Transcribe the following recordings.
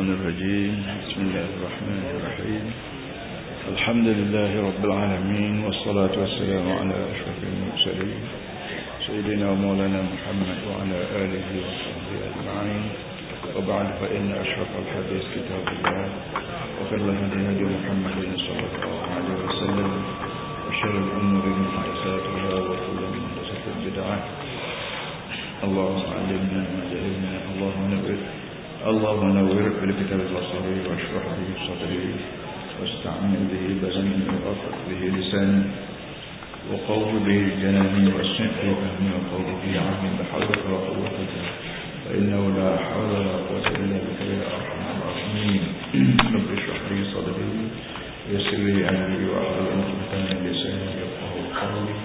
الشيطان الرجيم. بسم الله الرحمن الرحيم. الحمد لله رب العالمين والصلاة والسلام على أشرف المرسلين سيدنا ومولانا محمد وعلى آله وصحبه أجمعين. وبعد فإن أشرف الحديث كتاب الله وخير الهدي هدي محمد صلى الله عليه وسلم وشر الأمور محدثاتها وكل محدثة بدعة. اللهم علمنا ما جهلنا اللهم نور اللهم نور بالكتاب البصري واشرح به صدري واستعمل به بدني وافق به لساني وقوم به جناني والسمع وفهمي وقول به عمي بحولك وقوتك فإنه لا حول ولا قوة إلا بك يا أرحم الراحمين. رب اشرح لي صدري ويسر لي أمري واحلل عقدة من لساني يفقه قولي.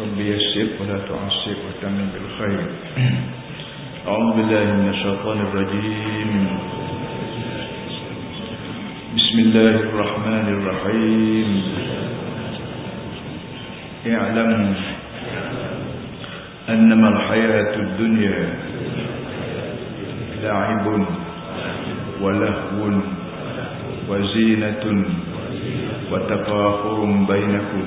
رب يسر ولا تعسر وتمن بالخير. أعوذ بالله من الشيطان الرجيم. بسم الله الرحمن الرحيم. اعلموا أنما الحياة الدنيا لعب ولهو وزينة وتفاخر بينكم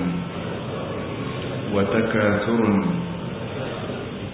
وتكاثر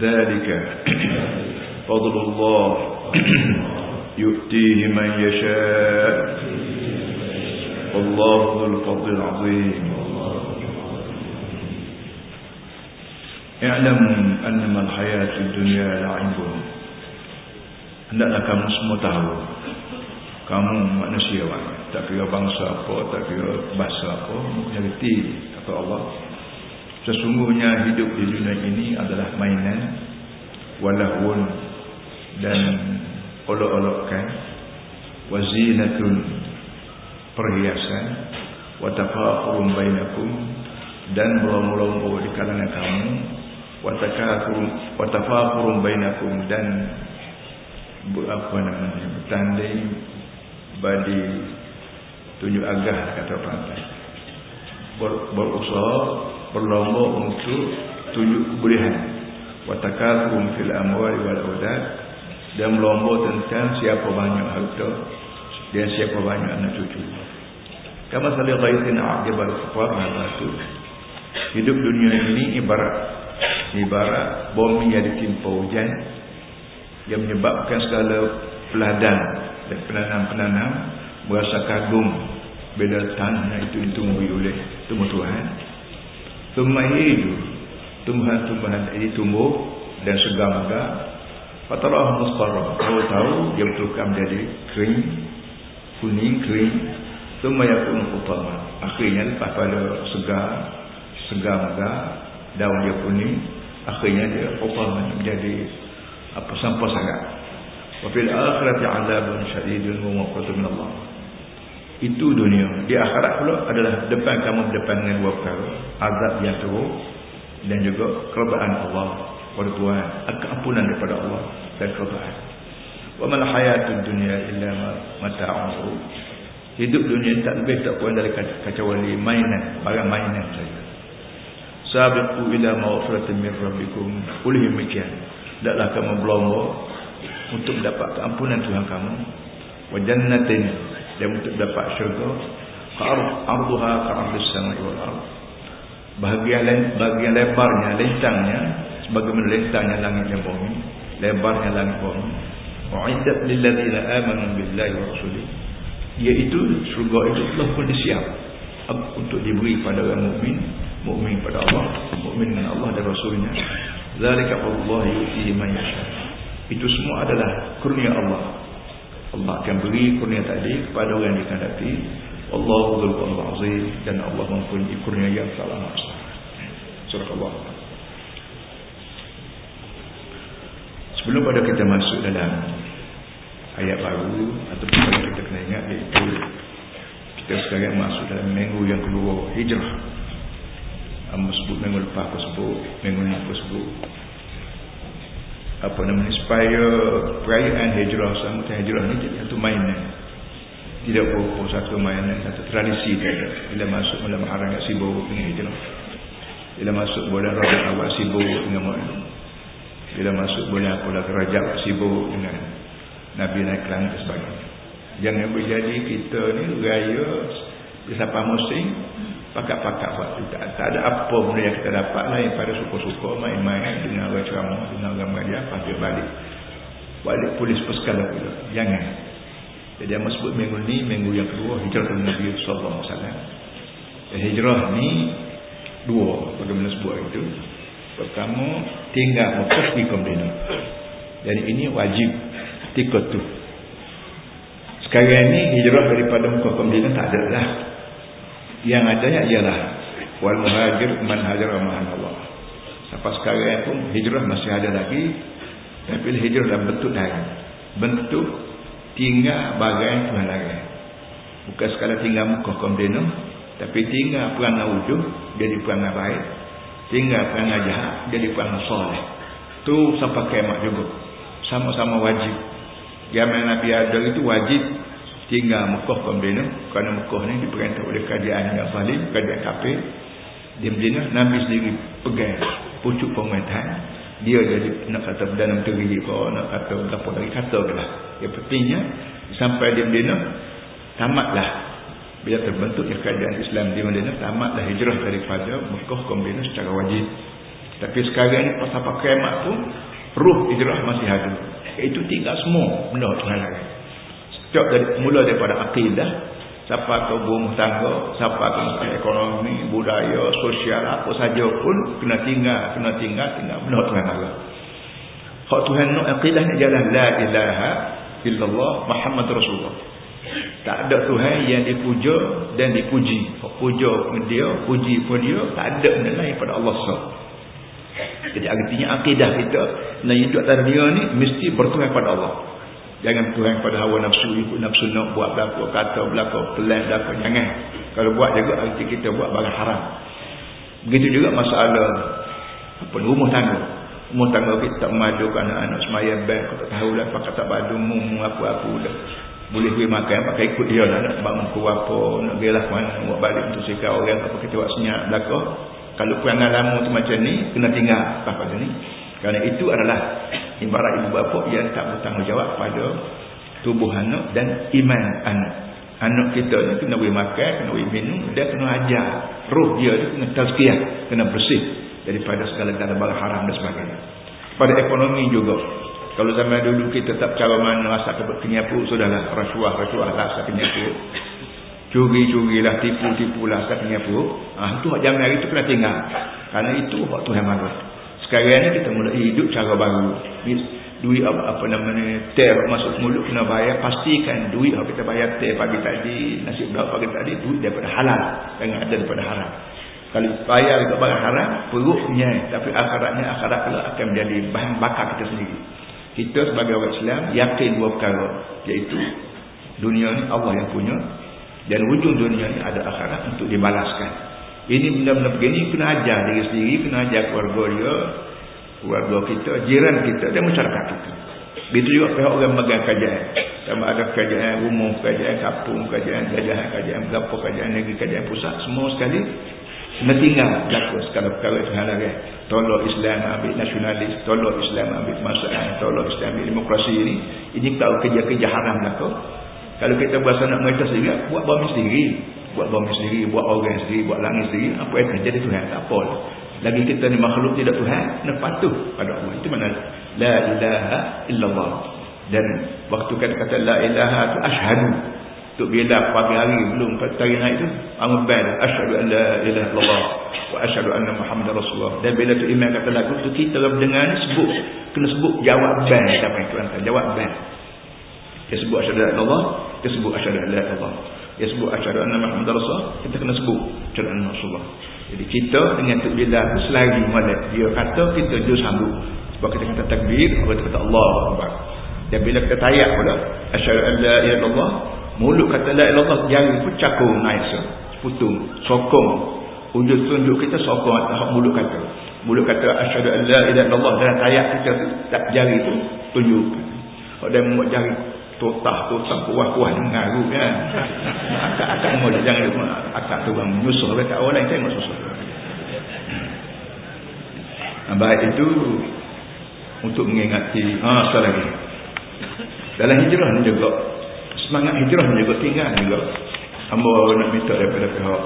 ذلك فضل الله يؤتيه من يشاء والله ذو الفضل العظيم اعلموا أنما الحياة الدنيا لعب hendaklah kamu semua tahu kamu manusia tak kira bangsa apa tak kira bahasa apa mengerti kata Allah Sesungguhnya hidup di dunia ini adalah mainan walahun dan olok-olokkan wazinatun perhiasan watafakhurun bainakum dan melompo-lompo di kalangan kamu watafakhurun bainakum dan apa namanya bertanding bagi tunjuk agah kata Ber, berusaha berlomba untuk tunjuk kebolehan. Watakathum fil amwali wal aulad. Dan melomba tentang siapa banyak harta dan siapa banyak anak cucu. Kama salih ghaitin a'jabal kufar nabatu hidup dunia ini ibarat ibarat bumi yang ditimpa hujan yang menyebabkan segala peladang dan penanam-penanam berasa kagum bila tanah itu ditumbuhi oleh tumbuh-tumbuhan Tumahidu Tumbuhan-tumbuhan ini tumbuh Dan segar megah Fatarah musfarah Tahu-tahu dia bertukar menjadi kering Kuning kering. Tumayakun utama Akhirnya lepas pada segar Segar megah Daun dia kuning. Akhirnya dia utama menjadi Apa sampah sangat. Wafil akhirati azabun syadidun Mumaqatu min Allah itu dunia. Di akhirat pula adalah depan kamu depan dengan dua perkara. Azab yang teruk dan juga kerbaan Allah. Kepada Tuhan keampunan daripada Allah dan kerbaan wa mal hayatud dunya illa mata'u hidup dunia tak lebih tak kurang dari kecuali mainan barang mainan saja. Sabiqu ila maghfiratin min rabbikum. Oleh demikian. Taklah kamu berlomba untuk mendapat keampunan Tuhan kamu. Wa jannatin dan untuk dapat syurga arduha ka'ardus sama'i wal ard bahagian bahagian lebarnya lentangnya sebagaimana lentangnya langit dan bumi lebarnya langit bumi Wa'iddat lilladzina amanu billahi wa rasulih. Iaitu syurga itu telah pun disiap untuk diberi pada orang mukmin, mukmin pada Allah, mukmin dengan Allah dan Rasulnya. Zalika Allah yu'ti man yasha. Itu semua adalah kurnia Allah. Allah akan beri kurnia tadi kepada orang yang dikehendaki. Allahu dzul azim dan Allah mempunyai kurnia yang besar. Surah Allah. Sebelum pada kita masuk dalam ayat baru ataupun kalau kita kena ingat iaitu kita sekarang masuk dalam minggu yang kedua hijrah. Amba sebut minggu lepas aku sebut, minggu ni aku sebut. Apa namanya supaya perayaan hijrah sama hijrah ni jadi satu mainan. Tidak berapa satu mainan satu tradisi kata bila masuk dalam haram yang sibuk dengan hijrah. Bila masuk bulan rajab awak sibuk dengan mu'min bila masuk bulan bulan rajab sibuk dengan Nabi naik langit dan sebagainya. Jangan berjadi kita ni raya siapa musim pakat-pakat buat tak, tak ada apa benda yang kita dapat lain pada suka-suka main-main dengan orang ceramah dengan orang mengajar pasir balik balik polis persekala pula jangan jadi yang sebut minggu ni minggu yang kedua hijrah dari Nabi sallallahu alaihi wasallam. Hijrah ni dua bagaimana sebut itu. Pertama tinggal Mekah di Madinah. Dan ini wajib tikut tu. Sekarang ni hijrah daripada Mekah ke Madinah tak ada lah. Yang adanya ialah wal muhajir man hajara ma'an Allah. Sampai sekarang pun hijrah masih ada lagi. Tapi hijrah dalam bentuk lain. Bentuk tinggal bagai Tuhan lagi. Bukan sekadar tinggal muka kondena, tapi tinggal perangai wujud jadi perangai baik. Tinggal perangai jahat jadi perangai soleh. Tu sampai kiamat juga. Sama-sama wajib. Zaman Nabi Adam itu wajib tinggal Mekah kondena kerana Mekah ni diperintah oleh kerajaan yang salim, kerajaan kafir. Di Madinah Nabi sendiri pegang pucuk pemerintahan. Dia jadi nak kata Perdana Menteri ke nak kata berapa lagi kata ke lah. Yang pentingnya sampai di Medina tamatlah. Bila terbentuk kerajaan Islam di Medina tamatlah hijrah daripada Mekah ke Medina secara wajib. Tapi sekarang ni pasal pakai mak pun ruh hijrah masih ada. Itu tinggal semua benda Tuhan setiap dari, mula daripada akidah siapa ke rumah tangga, siapa ke ekonomi, budaya, sosial, apa saja pun kena tinggal, kena tinggal, tinggal benar Tuhan Allah. Hak Tuhan nak akidah ni jalan la ilaha illallah Muhammad Rasulullah. Tak ada Tuhan yang dipuja dan dipuji. Puja pun dia, puji pun dia, tak ada benda lain pada Allah SWT. Jadi artinya akidah kita nak hidup dalam dunia ni mesti bertuhan pada Allah. Jangan Tuhan pada hawa nafsu ikut nafsu nak buat belakang kata belakang pelan belakang jangan. Kalau buat juga arti kita buat barang haram. Begitu juga masalah apa rumah tangga. Rumah tangga kita tak madu anak-anak semaya bank kau tak tahu lah pakai tak badu mumu apa-apa dah. Boleh pergi makan pakai ikut dia lah nak bangun ku apa nak gelah mana buat balik untuk sikap orang apa kita buat senyap belakang. Kalau perangai lama tu macam ni kena tinggal apa ni. Kerana itu adalah ibarat ibu bapa yang tak bertanggungjawab pada tubuh anak dan iman anak. Anak kita ni kena beri makan, kena beri minum, dia kena ajar. Roh dia tu kena tazkiyah, kena bersih daripada segala-gala barang haram dan sebagainya. Pada ekonomi juga. Kalau zaman dulu kita tak cara mana asal kenyapu, sudahlah rasuah, rasuah lah asal kenyapu. Curi-curilah, tipu-tipulah asal kenyapu. Ah, itu zaman hari itu kena tinggal. Kerana itu waktu Tuhan marah. Sekarang ni kita mula hidup cara baru. Duit apa, apa namanya teh masuk mulut kena bayar. Pastikan duit apa kita bayar teh pagi tadi, nasi berat pagi tadi, duit daripada halal. Jangan ada daripada haram. Kalau bayar ke barang haram, perutnya. Tapi akhiratnya, akhirat pula akan menjadi bahan bakar kita sendiri. Kita sebagai orang Islam, yakin dua perkara. Iaitu, dunia ni Allah yang punya. Dan ujung dunia ni ada akhirat untuk dibalaskan. Ini benda-benda begini kena ajar diri sendiri, kena ajar keluarga dia, keluarga kita, jiran kita dan masyarakat kita. Begitu juga pihak orang megang kajian. Sama ada kajian umum, kajian kampung, kajian jajahan, kajian berapa, kajian negeri, kajian pusat, semua sekali kena tinggal berlaku sekali perkara itu hal lagi. Tolong Islam ambil nasionalis, tolong Islam ambil masalah, tolong Islam ambil demokrasi ini. Ini tahu kerja-kerja haram berlaku. Kalau kita berasa nak mereka sendiri, buat bumi sendiri buat bumi sendiri, buat orang sendiri, buat langit sendiri, apa yang terjadi Tuhan tak apa. Lagi kita ni makhluk tidak Tuhan, nak patuh pada Allah. Itu mana la ilaha illallah. dan waktu kata-kata la ilaha tu asyhadu tu bila pagi hari belum pagi naik tu amal bad asyhadu an la ilaha illallah wa asyhadu anna muhammadar rasulullah dan bila tu imam kata lagu tu kita dengar ni sebut kena sebut jawab bad apa yang Tuhan jawab bad dia sebut asyhadu an Allah dia sebut asyhadu an la ilaha dia sebut asyhadu anna muhammadar rasulullah kita kena sebut asyhadu anna rasulullah. Jadi kita dengan tu bila selagi molek dia kata kita jauh sambut. Sebab kita kata takbir orang kata Allah Akbar. Dan bila kita tayak pula asyhadu an la ilaha illallah mulut kata la ilaha illallah cakung naik seputung sokong. Ujung tunjuk kita sokong atas mulut kata. Mulut kata asyhadu an la ilaha illallah dan tayak kita tak jari tu tunjuk. Dan mulut jari totah totah kuah-kuah mengaru kan. Akak-akak mulut jangan akak tu bang menyusul dekat orang lain tengok susul baik itu untuk mengingati. Ha sekali lagi. Dalam hijrah juga semangat hijrah juga tinggal juga. Hamba nak minta daripada pihak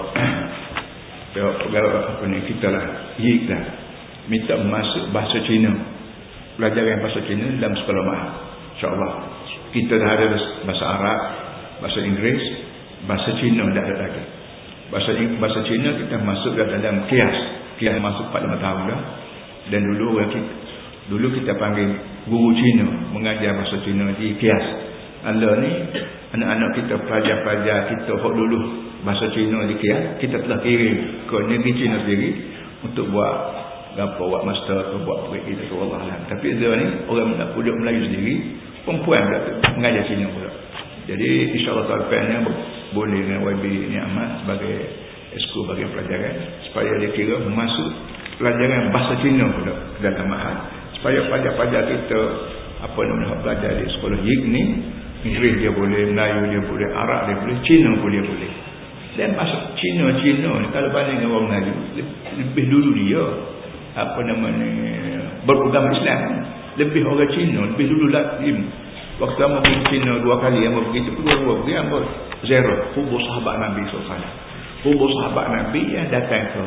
pihak pegawai apa ni kita lah yik lah. Minta masuk bahasa Cina. Pelajaran bahasa Cina dalam sekolah mahal. insyaAllah kita dah ada bahasa Arab bahasa Inggeris bahasa Cina dah ada lagi bahasa bahasa Cina kita masuk dalam kias kias masuk 4-5 tahun dah dan dulu kita Dulu kita panggil guru Cina mengajar bahasa Cina di Kias. Anda ni anak-anak kita pelajar-pelajar kita hok dulu bahasa Cina di Kias, kita telah kirim ke negeri Cina sendiri untuk buat apa buat master atau buat proyek kita ke Allah lah. Tapi dia ni orang nak kuliah Melayu sendiri, perempuan pula mengajar Cina pula. Jadi insya-Allah tahun boleh dengan YB ni amat sebagai esko bagi pelajaran supaya dia kira masuk pelajaran bahasa Cina pula dalam mahal supaya pelajar-pelajar kita apa namanya belajar di sekolah YIG ni Inggeris dia boleh, Melayu dia boleh, Arab dia boleh, Cina pun dia boleh. Dan masuk Cina, Cina ni kalau banding dengan orang Melayu lebih dulu dia apa namanya berpegang Islam lebih orang Cina, lebih dulu Latin waktu lama pergi Cina dua kali yang begitu kedua-dua pergi yang zero. Kubur sahabat Nabi SAW kubur sahabat Nabi yang datang ke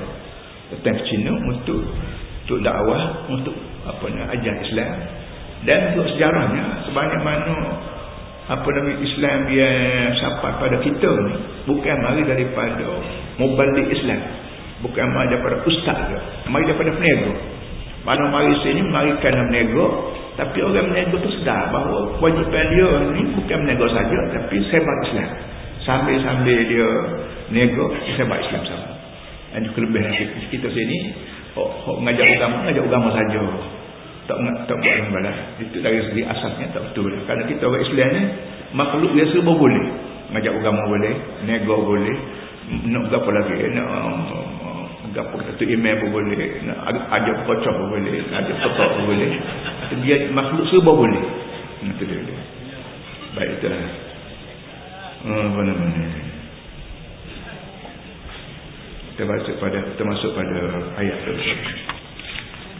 datang ke Cina untuk untuk dakwah untuk apa ni ajar Islam. Dan untuk sejarahnya sebanyak mana apa nama Islam yang sampai pada kita ni bukan mari daripada mubalik Islam. Bukan mari daripada ustaz ke mari daripada penego mana mari sini mari kerana menego tapi orang menego tu sedar bahawa kewajipan dia ni bukan menego saja tapi sebat Islam. Sambil-sambil dia nego sebat Islam sama. Dan kelebihan kita sini oh, oh, mengajar agama mengajar agama saja. Tak tak buat yang balas itu dari segi asasnya tak betul kerana kita orang Islam ni makhluk biasa serba boleh. Ngajak agama boleh nego boleh. Nak apa lagi? Nak apa kata tu email pun boleh nak ajak kocok pun boleh nak ajak kotak pun boleh. Dia makhluk serba boleh. Itu dia, dia. baik oh, apa namanya kita baca pada kita masuk pada ayat tersebut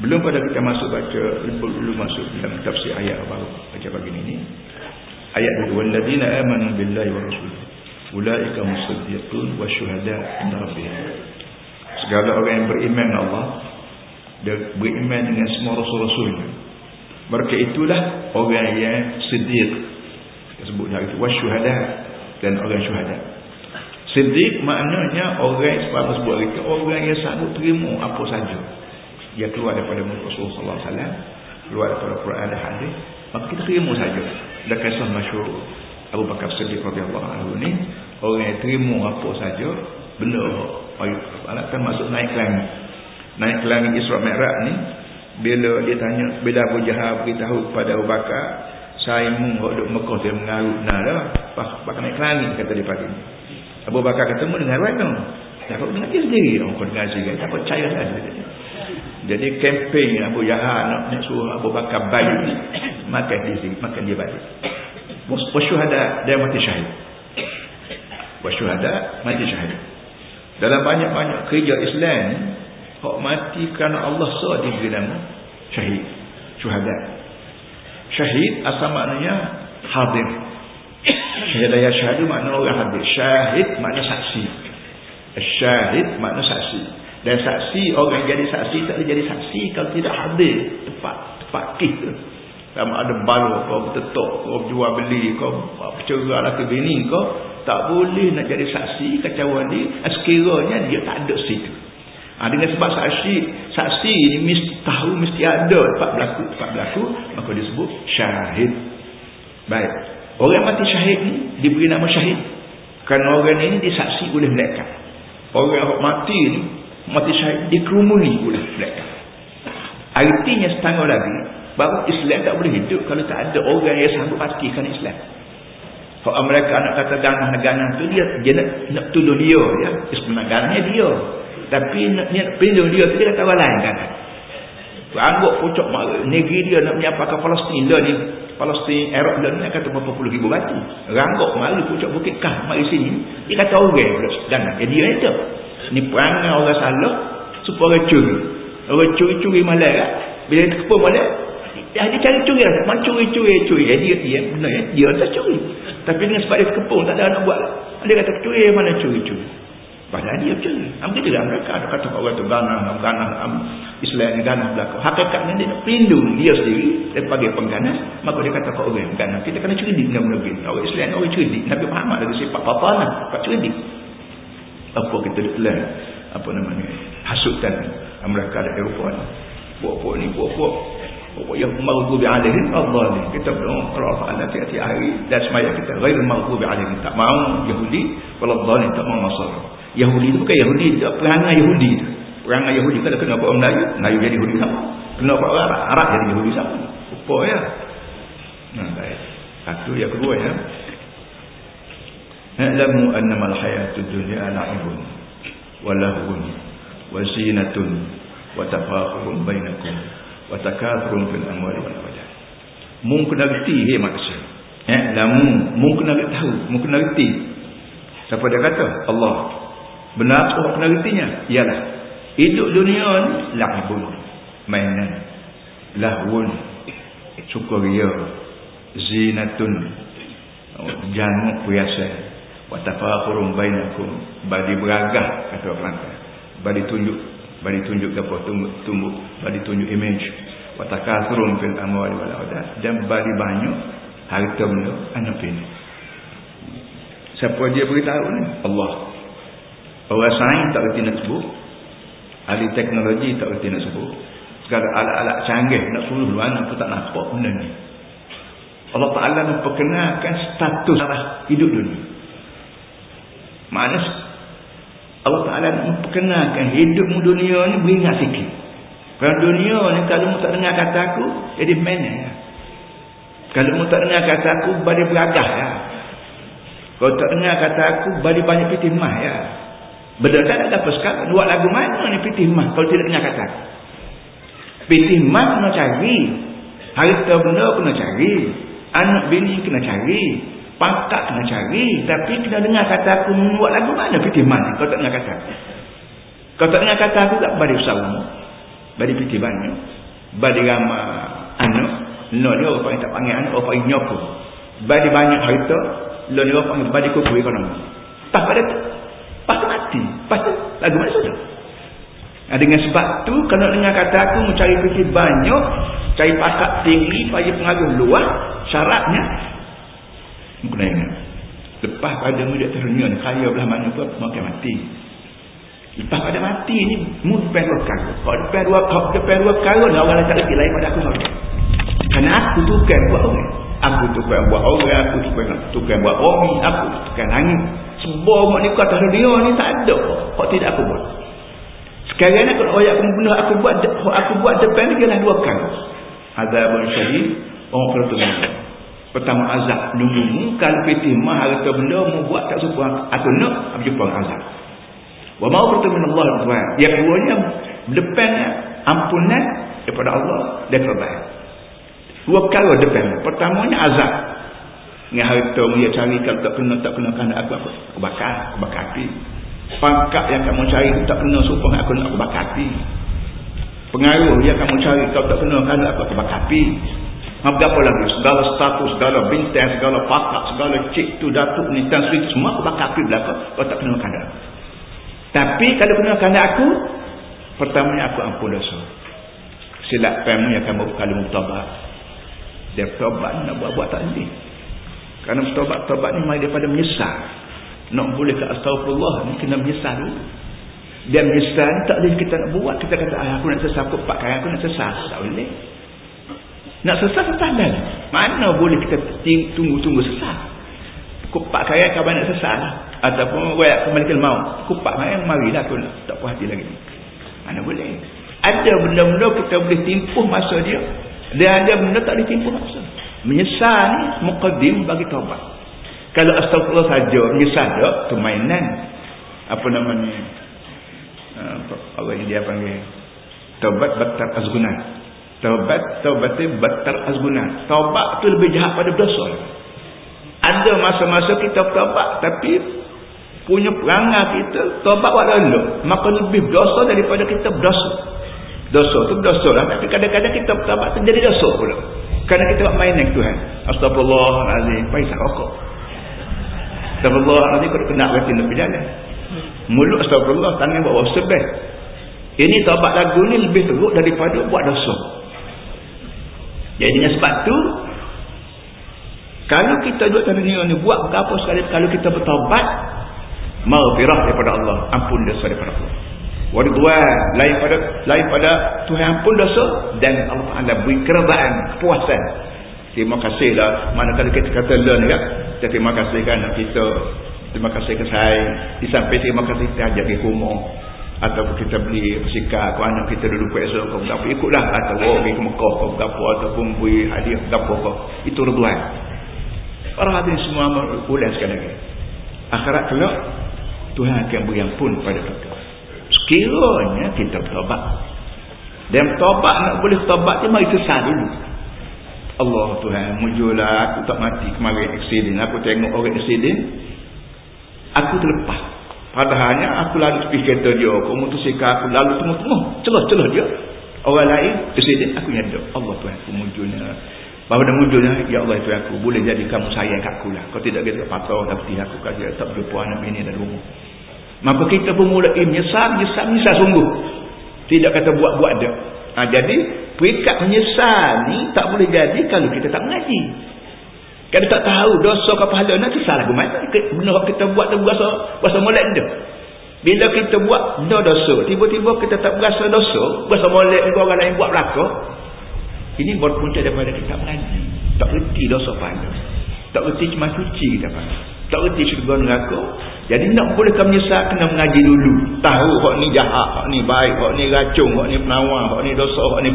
belum pada kita masuk baca belum masuk dalam tafsir ayat baru baca pagi ini ayat walladzina amanu billahi wa rasulih ulaika musaddiqun wa syuhada rabbihim segala orang yang beriman Allah dan beriman dengan semua rasul-rasul mereka itulah orang yang siddiq. Disebut dari itu wasyuhada dan orang syuhada. Siddiq maknanya orang sebab itu orang yang sanggup terima apa saja. Dia keluar daripada Rasulullah SAW keluar daripada Quran dan hadis maka kita terima saja. Dan kisah masyur Abu Bakar Siddiq anhu ni orang yang terima apa saja benda Allah kan masuk naik langit naik langit Isra Mi'raj ni bila dia tanya bila Abu Jahal beritahu kepada Abu Bakar saya mung duduk Mekah dia nah dah bakal naik ke langit kata dia pagi Abu Bakar ketemu dengan Rano tak dengan dia sendiri orang dengar sendiri tak percaya saja jadi kempen Abu Jahal nak, nak suruh Abu Bakar balik makan dia sendiri, makan dia balik. Wasyuhada dia mati syahid. Wasyuhada mati syahid. Dalam banyak-banyak kerja Islam hak mati kerana Allah SWT nama syahid. Syuhada. Syahid asal maknanya hadir. Syahidaya syahid makna orang hadir. Syahid makna saksi. Syahid makna saksi. Dan saksi orang jadi saksi tak jadi saksi kalau tidak hadir tepat tepat kita. sama ada balu kau tetok kau jual beli kau bercerah lah ke bini kau tak boleh nak jadi saksi kacauan dia sekiranya dia tak ada situ. Ha, dengan sebab saksi saksi ini mesti tahu mesti ada tempat berlaku tempat berlaku maka disebut syahid. Baik. Orang mati syahid ni diberi nama syahid. Kerana orang ini disaksi oleh mereka. Orang yang mati ni mati syahid dikerumuni oleh mereka. Artinya setengah lagi Bahawa Islam tak boleh hidup kalau tak ada orang yang sanggup pastikan Islam. Kalau mereka nak kata ganah-ganah tu dia, dia nak, nak tolong dia. Ya. Sebenarnya dia. Tapi nak, nak pelindung dia tu dia kata orang lain kan. Anggap pucuk negeri dia nak menyapakan Palestin lah ni. Palestin, Arab lah ni kata berapa puluh ribu batu. Ranggok malu pucuk bukit kah mari sini. Dia kata orang pula ganah. Ya dia itu. Ni perangai orang salah supaya orang curi. Orang curi-curi malam kan. Bila dia terkepul malam dia, dia cari curi lah. Memang curi, curi, curi. Eh, dia, dia, benar ya. Dia tak curi. Tapi dengan sebab dia kepung, tak ada nak buat. Dia kata, curi mana curi, curi. Padahal dia curi. Hampir juga mereka ada kata orang itu ganah, ganah, Islam ni ganah belakang. Hakikatnya dia nak pelindung dia sendiri daripada pengganas. Maka dia kata, kau orang ganah. Kita kena curi dengan Nabi. Orang Islam orang curi. Nabi Muhammad lagi sifat papanah. Pak curi. Apa kita telah apa namanya hasutkan mereka ada Eropah ni. Buat-buat ni, buat-buat yang maghdubi alaihim adh-dhalim kita berdoa kepada Allah Taala tiap hari dan semaya kita. Ghair maghdubi alaihim tak mau Yahudi wal dhalim tak mau Nasara Yahudi itu bukan Yahudi itu perangai Yahudi perangai Yahudi kalau kena orang Melayu Melayu jadi Yahudi sama kena orang Arab Arab jadi Yahudi sama apa ya. Nah baik. Satu yang kedua ya. Na'lamu annamal hayatud dunya la'ibun wa lahwun wa zinatun wa tafakhurun bainakum wa takathurun fil amwali wal awlad. Mung kena reti he manusia eh lamu mung kena tahu mung kena reti siapa dia kata? Allah. Benar apa kena retinya ialah hidup dunia ni lahbun mainan. Lahwun. Sukuria zinatun. Januk biasa wa tafakhurun bainakum. Badi beragah kata orang badi tunjuk bagi tunjuk apa? Tumbuh, bagi tunjuk image. Wa takasurun fil amwali wal aulad dan bagi banyak harta benda anak ini siapa dia beritahu ni? Allah. Orang sains tak reti nak sebut. Ahli teknologi tak reti nak sebut. Segala alat-alat canggih nak suruh luar aku tak nampak benda ni. Allah Ta'ala memperkenalkan status hidup dunia. Maknanya Allah Ta'ala memperkenalkan hidup dunia ni beringat sikit. Kerana dunia ni kalau mu tak dengar kata aku, jadi mana ya? Kalau mu tak dengar kata aku, badi beragah ya. Kalau tak dengar kata aku, badi banyak pitih mah ya. Benda tak ada apa sekarang. Buat lagu mana ni pitih mah kalau tidak dengar kata aku. Pitih mah kena cari. Harta benda kena cari. Anak bini kena cari. Pangkat kena cari. Tapi kena dengar kata aku buat lagu mana pitih mana. Kau tak dengar kata. Kau tak dengar kata aku tak badi usaha Badi pitih banyak. Badi ramah anak. No ni orang panggil tak panggil anak. Orang panggil nyoku. Badi banyak harta. Lo ni orang panggil badi kuku ekonomi. Tak pada tu. Tu mati. Tu lagu mana sudah. Nah, dengan sebab tu kena dengar kata aku mencari pitih banyak. Cari pakat tinggi. Pagi pengaruh luar. Syaratnya ingat lepas pada mu dia ternyun kaya belah mana pun makin mati. Lepas pada mati ni mu depan dua kara kalau depan dua kara depan dua kara ni orang tak lagi lain pada aku kerana aku tukar buat orang. Aku tukar buat orang aku tukar, buat bumi aku tukar langit semua umat ni kata dia ni tak ada kok. Tidak aku buat. Sekarang ni kalau orang aku bunuh aku buat aku buat depan ni ialah dua kara azabun syahid orang pertama Pertama azab nunggu kalau piti mah harta benda mu buat tak suka aku nak aku jumpa azab. Wa mau bertemu Allah Tuhan. Yang keduanya depannya ampunan daripada Allah dan kebaikan. Dua kali depan. Pertamanya azab. Ni harta dia cari kalau tak kena tak kena kan aku aku, aku bakar, aku bakar api. Pangkat yang kamu cari tak kena supaya aku nak aku bakar api. Pengaruh yang kamu cari kalau tak kena kan aku aku bakar api. Apa lagi? Segala status, segala bintang, segala pakak, segala cik tu, datuk ni, tan sri semua aku bakal api belakang. Kau tak kena kanda. Tapi kalau kena kanda aku, pertamanya aku ampun dosa. Silap kamu yang kamu kalau mutabat. dia bertobat nak buat-buat tak boleh kerana bertobat-tobat ni mai daripada menyesal nak boleh ke astagfirullah ni kena menyesal dulu dia menyesal tak boleh kita nak buat kita kata ah, aku nak sesal aku pak kaya aku nak sesal tak boleh nak sesal sesal dah. Mana boleh kita tunggu-tunggu sesal kupak kaya kabar nak sesal ataupun wayak kembali ke mau kupak kaya marilah aku nak tak puas hati lagi. Mana boleh? Ada benda-benda kita boleh timpuh masa dia dan ada benda tak boleh timpuh masa. Menyesal ni muqaddim bagi taubat. Kalau astagfirullah saja menyesal tak? Tu mainan. Apa namanya? Apa, apa yang dia panggil? Taubat batar azguna taubat taubat batar azguna taubat tu lebih jahat pada dosa. Ada masa-masa kita taubat tapi punya perangai kita taubat lalu maka lebih dosa daripada kita berdosa. Dosa tu dosa lah tapi kadang-kadang kita bertabat tu jadi dosa pula. Kerana kita buat main dengan Tuhan. Astagfirullahaladzim paisah rokok. Astagfirullahaladzim kau kena berarti nak berjalan mulut astagfirullah tangan buat sebel ini tabat lagu ni lebih teruk daripada buat dosa jadi dengan sebab tu kalau kita duduk tanda ni buat apa sekali kalau kita bertabat maghfirah daripada Allah ampun dosa daripada Allah. Waridwan lain pada lain pada Tuhan pun dosa dan Allah Taala beri keredaan kepuasan. Terima kasihlah manakala kita kata learn ya. Terima kasih kan kita terima kasih ke saya. Di samping terima kasih kita pergi rumah ataupun kita beli sikap kau anak kita dulu ke esok kau berapa ikutlah atau oh, pergi ke Mekah kau berapa ataupun beri hadiah berapa kau itu reduan para hadirin semua ulang sekali lagi akhirat kelak Tuhan akan beri ampun pada kita Sekiranya kita bertobat. Dan bertobat nak boleh bertobat dia mari sesal dulu. Allah Tuhan mujulah aku tak mati kemarin aksiden. Aku tengok orang aksiden. Aku terlepas. Padahalnya aku lalu tepi kereta dia. Aku motosikal aku lalu tengah-tengah. Celah-celah dia. Orang lain aksiden aku nyadar. Allah Tuhan aku mujulnya. Bahawa dah mujulnya. Ya Allah itu aku. Boleh jadi kamu sayang kat aku lah. Kau tidak kata patah. Tapi aku kata tak berpuan anak bini dan rumah. Maka kita pun mula menyesal, menyesal, menyesal sungguh. Tidak kata buat-buat dia. Ha, jadi, perikat menyesal ni tak boleh jadi kalau kita tak mengaji. Kalau tak tahu dosa ke pahala nak kesal lagu mana. Benda kita buat tu berasa, berasa molek dia. Bila kita buat benda dosa, tiba-tiba kita tak berasa dosa, berasa molek orang lain buat belakang. Ini berpunca daripada kita mengaji. Tak reti dosa pahala. Tak reti cuma cuci kita pahala. Tak reti syurga neraka. Jadi nak boleh kamu menyesal kena mengaji dulu. Tahu hak ni jahat, hak ni baik, hak ni racun, hak ni penawar, hak ni dosa, hak ni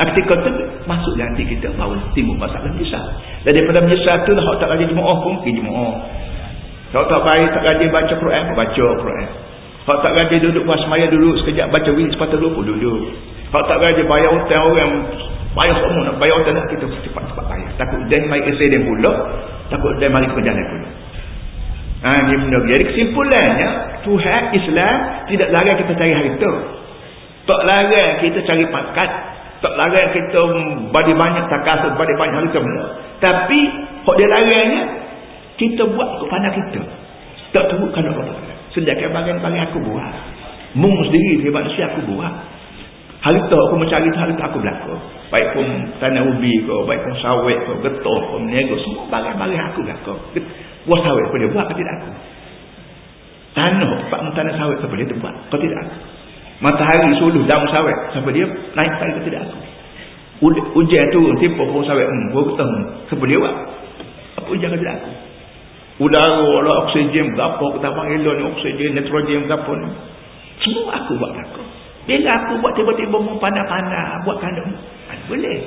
Ketika tu masuk dalam hati kita baru timbul masalah menyesal. Dan daripada menyesal tu hak tak rajin jemaah pun pergi jemaah. Hak tak baik tak rajin baca Quran pun baca Quran. Hak tak rajin duduk pas semaya dulu sekejap baca win sepatah dulu pun duduk. Hak tak rajin bayar hutang orang bayar semua nak bayar hutang kita cepat-cepat bayar. Takut dan mai accident pula. Takut dan mari ke jalan pula. Ha, ni benda. Jadi kesimpulannya, Tuhan Islam tidak larang kita cari harta. Tak larang kita cari pakat. Tak larang kita bagi banyak takasut, bagi banyak harta benda. Tapi, hak dia larangnya, kita buat ke pandang kita. Tak tahu kalau apa Sedangkan bagian-bagian aku buat. Mung sendiri, dia manusia aku buat. Harta aku mencari harta aku belakang. Baik pun tanah ubi ke, baik pun sawit ke, getah ke, meniaga, semua bagian-bagian aku belakang. Buah sawit pun dia buat kau tidak aku. Tanah, pak tanah sawit siapa dia buat kau tidak aku. Matahari suluh daun sawit siapa dia naik kali kau tidak. Ujian tu tipu pohon sawit hmm, hmm, siapa dia buat. Apa ujian kau tidak aku. Udara, lah, oksigen, berapa kita panggil ni, oksigen, nitrogen, berapa ni. Semua aku buat aku. Bila aku buat tiba-tiba mu pandai-pandai buat kandung. Boleh.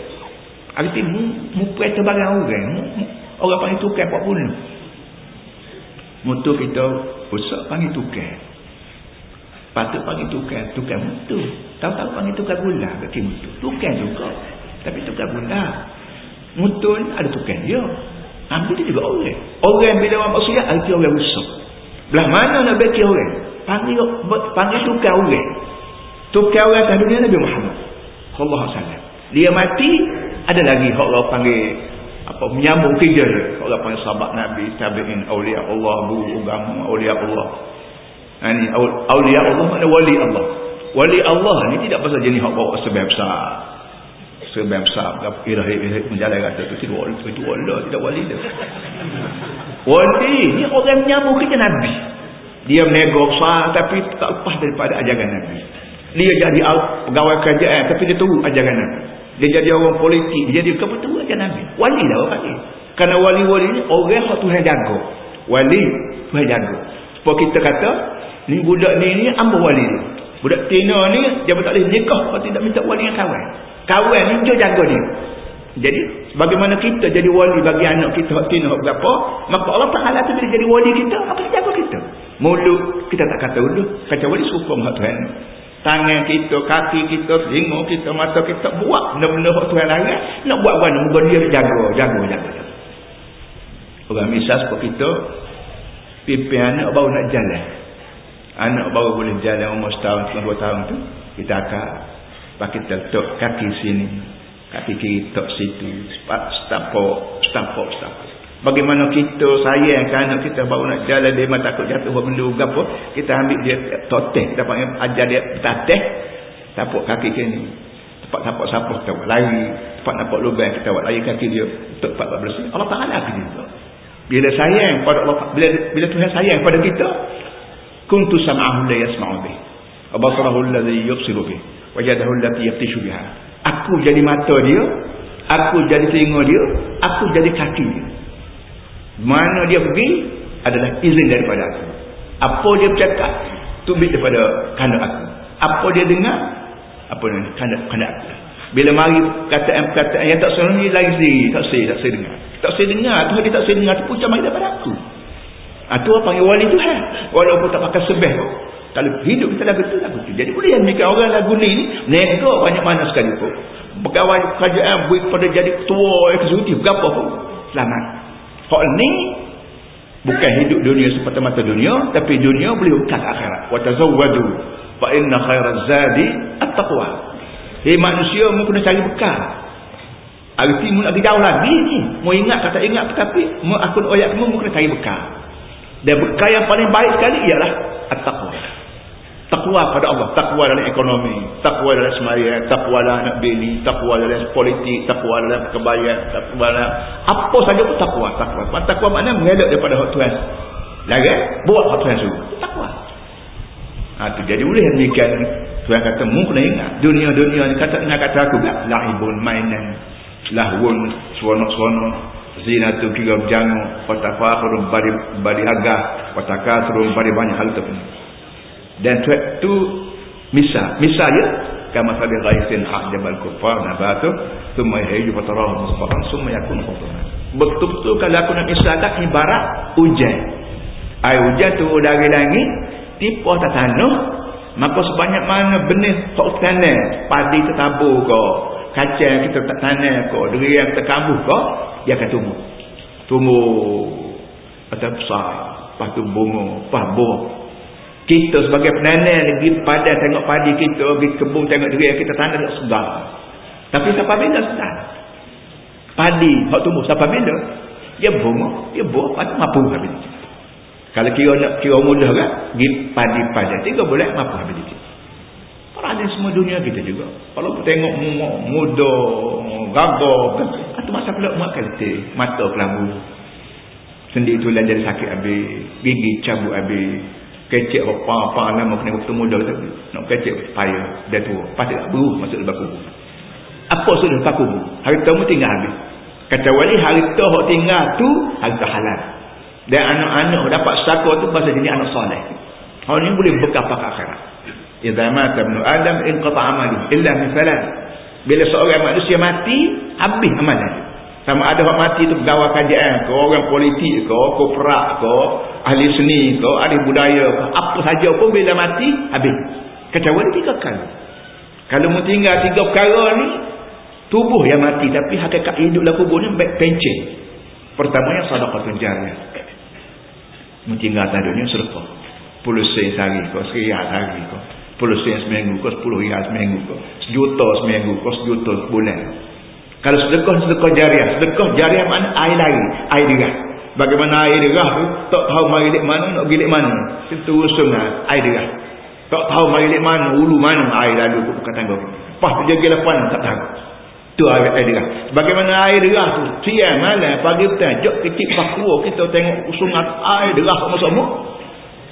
Arti mu, mu pereta barang orang. Orang panggil tukar buat bunuh. Motor kita rosak panggil tukar. Patut panggil tukar, tukar motor. Tahu-tahu panggil tukar gula bagi motor. Tukar juga. Tapi tukar gula. Motor ada tukar dia. Ambil dia juga orang. Orang bila orang maksudnya, arti orang rosak. Belah mana nak bagi orang? Panggil, panggil tukar orang. Tukar orang atas dunia Nabi Muhammad. Allah SWT. Dia mati, ada lagi orang panggil apa menyambung kerja orang panggil sahabat Nabi tabi'in awliya Allah guru agama awliya Allah ini awliya Allah mana wali Allah. Wali Allah ni tidak pasal jenis hak bawa sebab besar. Sebab besar Irah-irah menjalan kata tu Itu wali Itu wali Tidak wali dia. Wali Ni orang menyambung kerja Nabi. Dia menegur besar Tapi tak lepas daripada ajaran Nabi. Dia jadi pegawai kerajaan Tapi dia tahu ajaran Nabi. Dia jadi orang politik Dia jadi kebetul ajaran Nabi. Wali lah orang ni Kerana wali-wali ni Orang yang Tuhan jaga. Wali Tuhan jaga. Sebab kita kata Ni budak ni ni Ambil wali dia Budak tina ni Dia tak boleh nikah Kalau tidak minta wali yang kawan. Kawan ni dia jaga dia. Jadi bagaimana kita jadi wali bagi anak kita hak tina berapa maka Allah Taala tu bila jadi wali kita apa dia jaga kita? Mulut kita tak kata dulu kacau wali sokong hak Tuhan. Tangan kita kaki kita telinga kita mata kita buat benda-benda hak Tuhan larang nak buat buat muka dia jaga jaga jaga orang misal seperti kita pimpin anak baru nak jalan anak baru boleh jalan umur setahun setengah dua tahun tu kita akan pakai letak kaki sini kaki kiri tok situ stapok stapok stapok bagaimana kita sayang anak kita baru nak jalan dia takut jatuh benda apa kita ambil dia toteh kita panggil ajar dia tateh tapuk kaki kini tempat tapuk sapuk kita buat lari tempat nampak lubang kita buat lari kaki dia untuk 14 Allah Ta'ala kita bila sayang pada Allah bila, bila Tuhan sayang pada kita kuntu sam'ahu la yasma'u bih. Abasarahu alladhi yubsiru bih. Wajadahu allati yaftishu biha. Aku jadi mata dia aku jadi telinga dia aku jadi kaki dia. Mana dia pergi adalah izin daripada aku. Apa dia bercakap tubik daripada kandak aku. Apa dia dengar apa ni kandak aku. Bila mari kataan-kataan yang tak ni lagi sendiri. Tak saya tak saya dengar. Tak saya dengar tu dia tak saya dengar tu pucam mari daripada aku itu ah, apa panggil wali Tuhan walaupun tak pakai sebeh kalau hidup kita lagu tu lagu tu. Jadi boleh yang mikir orang lagu ni. Nego banyak mana sekali pun. Pegawai kerajaan buat pada jadi ketua eksekutif. Berapa pun. Selamat. Hal ni. Bukan hidup dunia seperti mata dunia. Tapi dunia boleh bukan akhirat. Watazawwadu. Fa inna khairat zadi at-taqwa. Hei manusia mu kena cari bekal. Arti mu nak jauh lagi ni. Mu ingat kata ingat tetapi mu akun ayat mu mu kena cari bekal. Dan bekal yang paling baik sekali ialah at-taqwa. Takwa pada Allah. Takwa dalam ekonomi takwa dalam semaya takwa dalam nak beli takwa dalam politik takwa dalam kebayaan takwa dalam apa saja pun takwa takwa takwa makna mengelak daripada hak Tuhan. Lagi buat hak Tuhan suruh. Takwa ha, tu jadi boleh demikian Tuhan kata mu kena ingat dunia-dunia ni kata nak kata aku lahibun mainan lahun seronok-seronok zinatu kira berjangu watafakhurun bari bari agah watakasurun bari banyak hal tu. Dan tu, tu misal misal ya kama sabi ghaisin a'jabal kufar nabatu thumma yahiju fatarahu musfahan thumma yakun khutuna betul-betul kalau aku nak misalkan ibarat hujan air hujan tu dari langit tipu atas tanah maka sebanyak mana benih hok tanah padi tertabur ke kacang kita tak tanah ke duri yang terkambuh ke dia akan tumbuh tumbuh atau besar lepas tu bunga lepas buah kita sebagai penanam pergi padan tengok padi kita, pergi kebun tengok diri kita tanam tak sedar. Tapi siapa bila sedar? Padi, hak tumbuh siapa bila? Dia bunga, dia buah, pada mampu habis. Kalau kira nak kira mudah kan, pergi padi padan. Tiga bulan mampu habis. Peranan semua dunia kita juga. Kalau tengok muda, gagah, itu masa pula makan letih, mata kelambu. Sendi tu lah jadi sakit habis, gigi cabut habis, kecek apa-apa nama kena waktu muda tu. Nak kecek payah dia tua. Pasti tak beruh masuk dalam kubur apa sudah lepas kubur harta mu tinggal habis. Kata wali harta yang tinggal tu harta halal. Dan anak-anak dapat saka tu pasal jadi anak soleh. Hal ni boleh bekal pakai akhirat idza mata ibnu adam inqata amali. Illa min thalath bila seorang manusia mati habis amalan. Sama ada orang mati tu pegawai kerajaan ke orang politik ke korporat ke ahli seni ke ahli budaya ke apa saja pun bila mati habis. Kecewa tiga kali. Kalau mu tinggal tiga perkara ni tubuh yang mati tapi hakikat hidup dalam kubur ni baik pencen pertamanya sadaqatun jariyah mu tinggal sedekah puluh sen sehari ke seribu sehari ke puluh sen seminggu ke sepuluh riyal seminggu ke sejuta seminggu ke sejuta sebulan kalau sedekah sedekah jariah, sedekah jariah mana air lari, air derah. Bagaimana air derah tu tak tahu mari mana nak gilik mana. Situ sungai air derah. Tak tahu mari mana ulu mana air lalu bukan tangga. Pas tu jaga lapan tak tahu. tu air, air derah bagaimana air derah tu siang malam pagi petang jok kecil pakua kita tengok sungai air derah sama-sama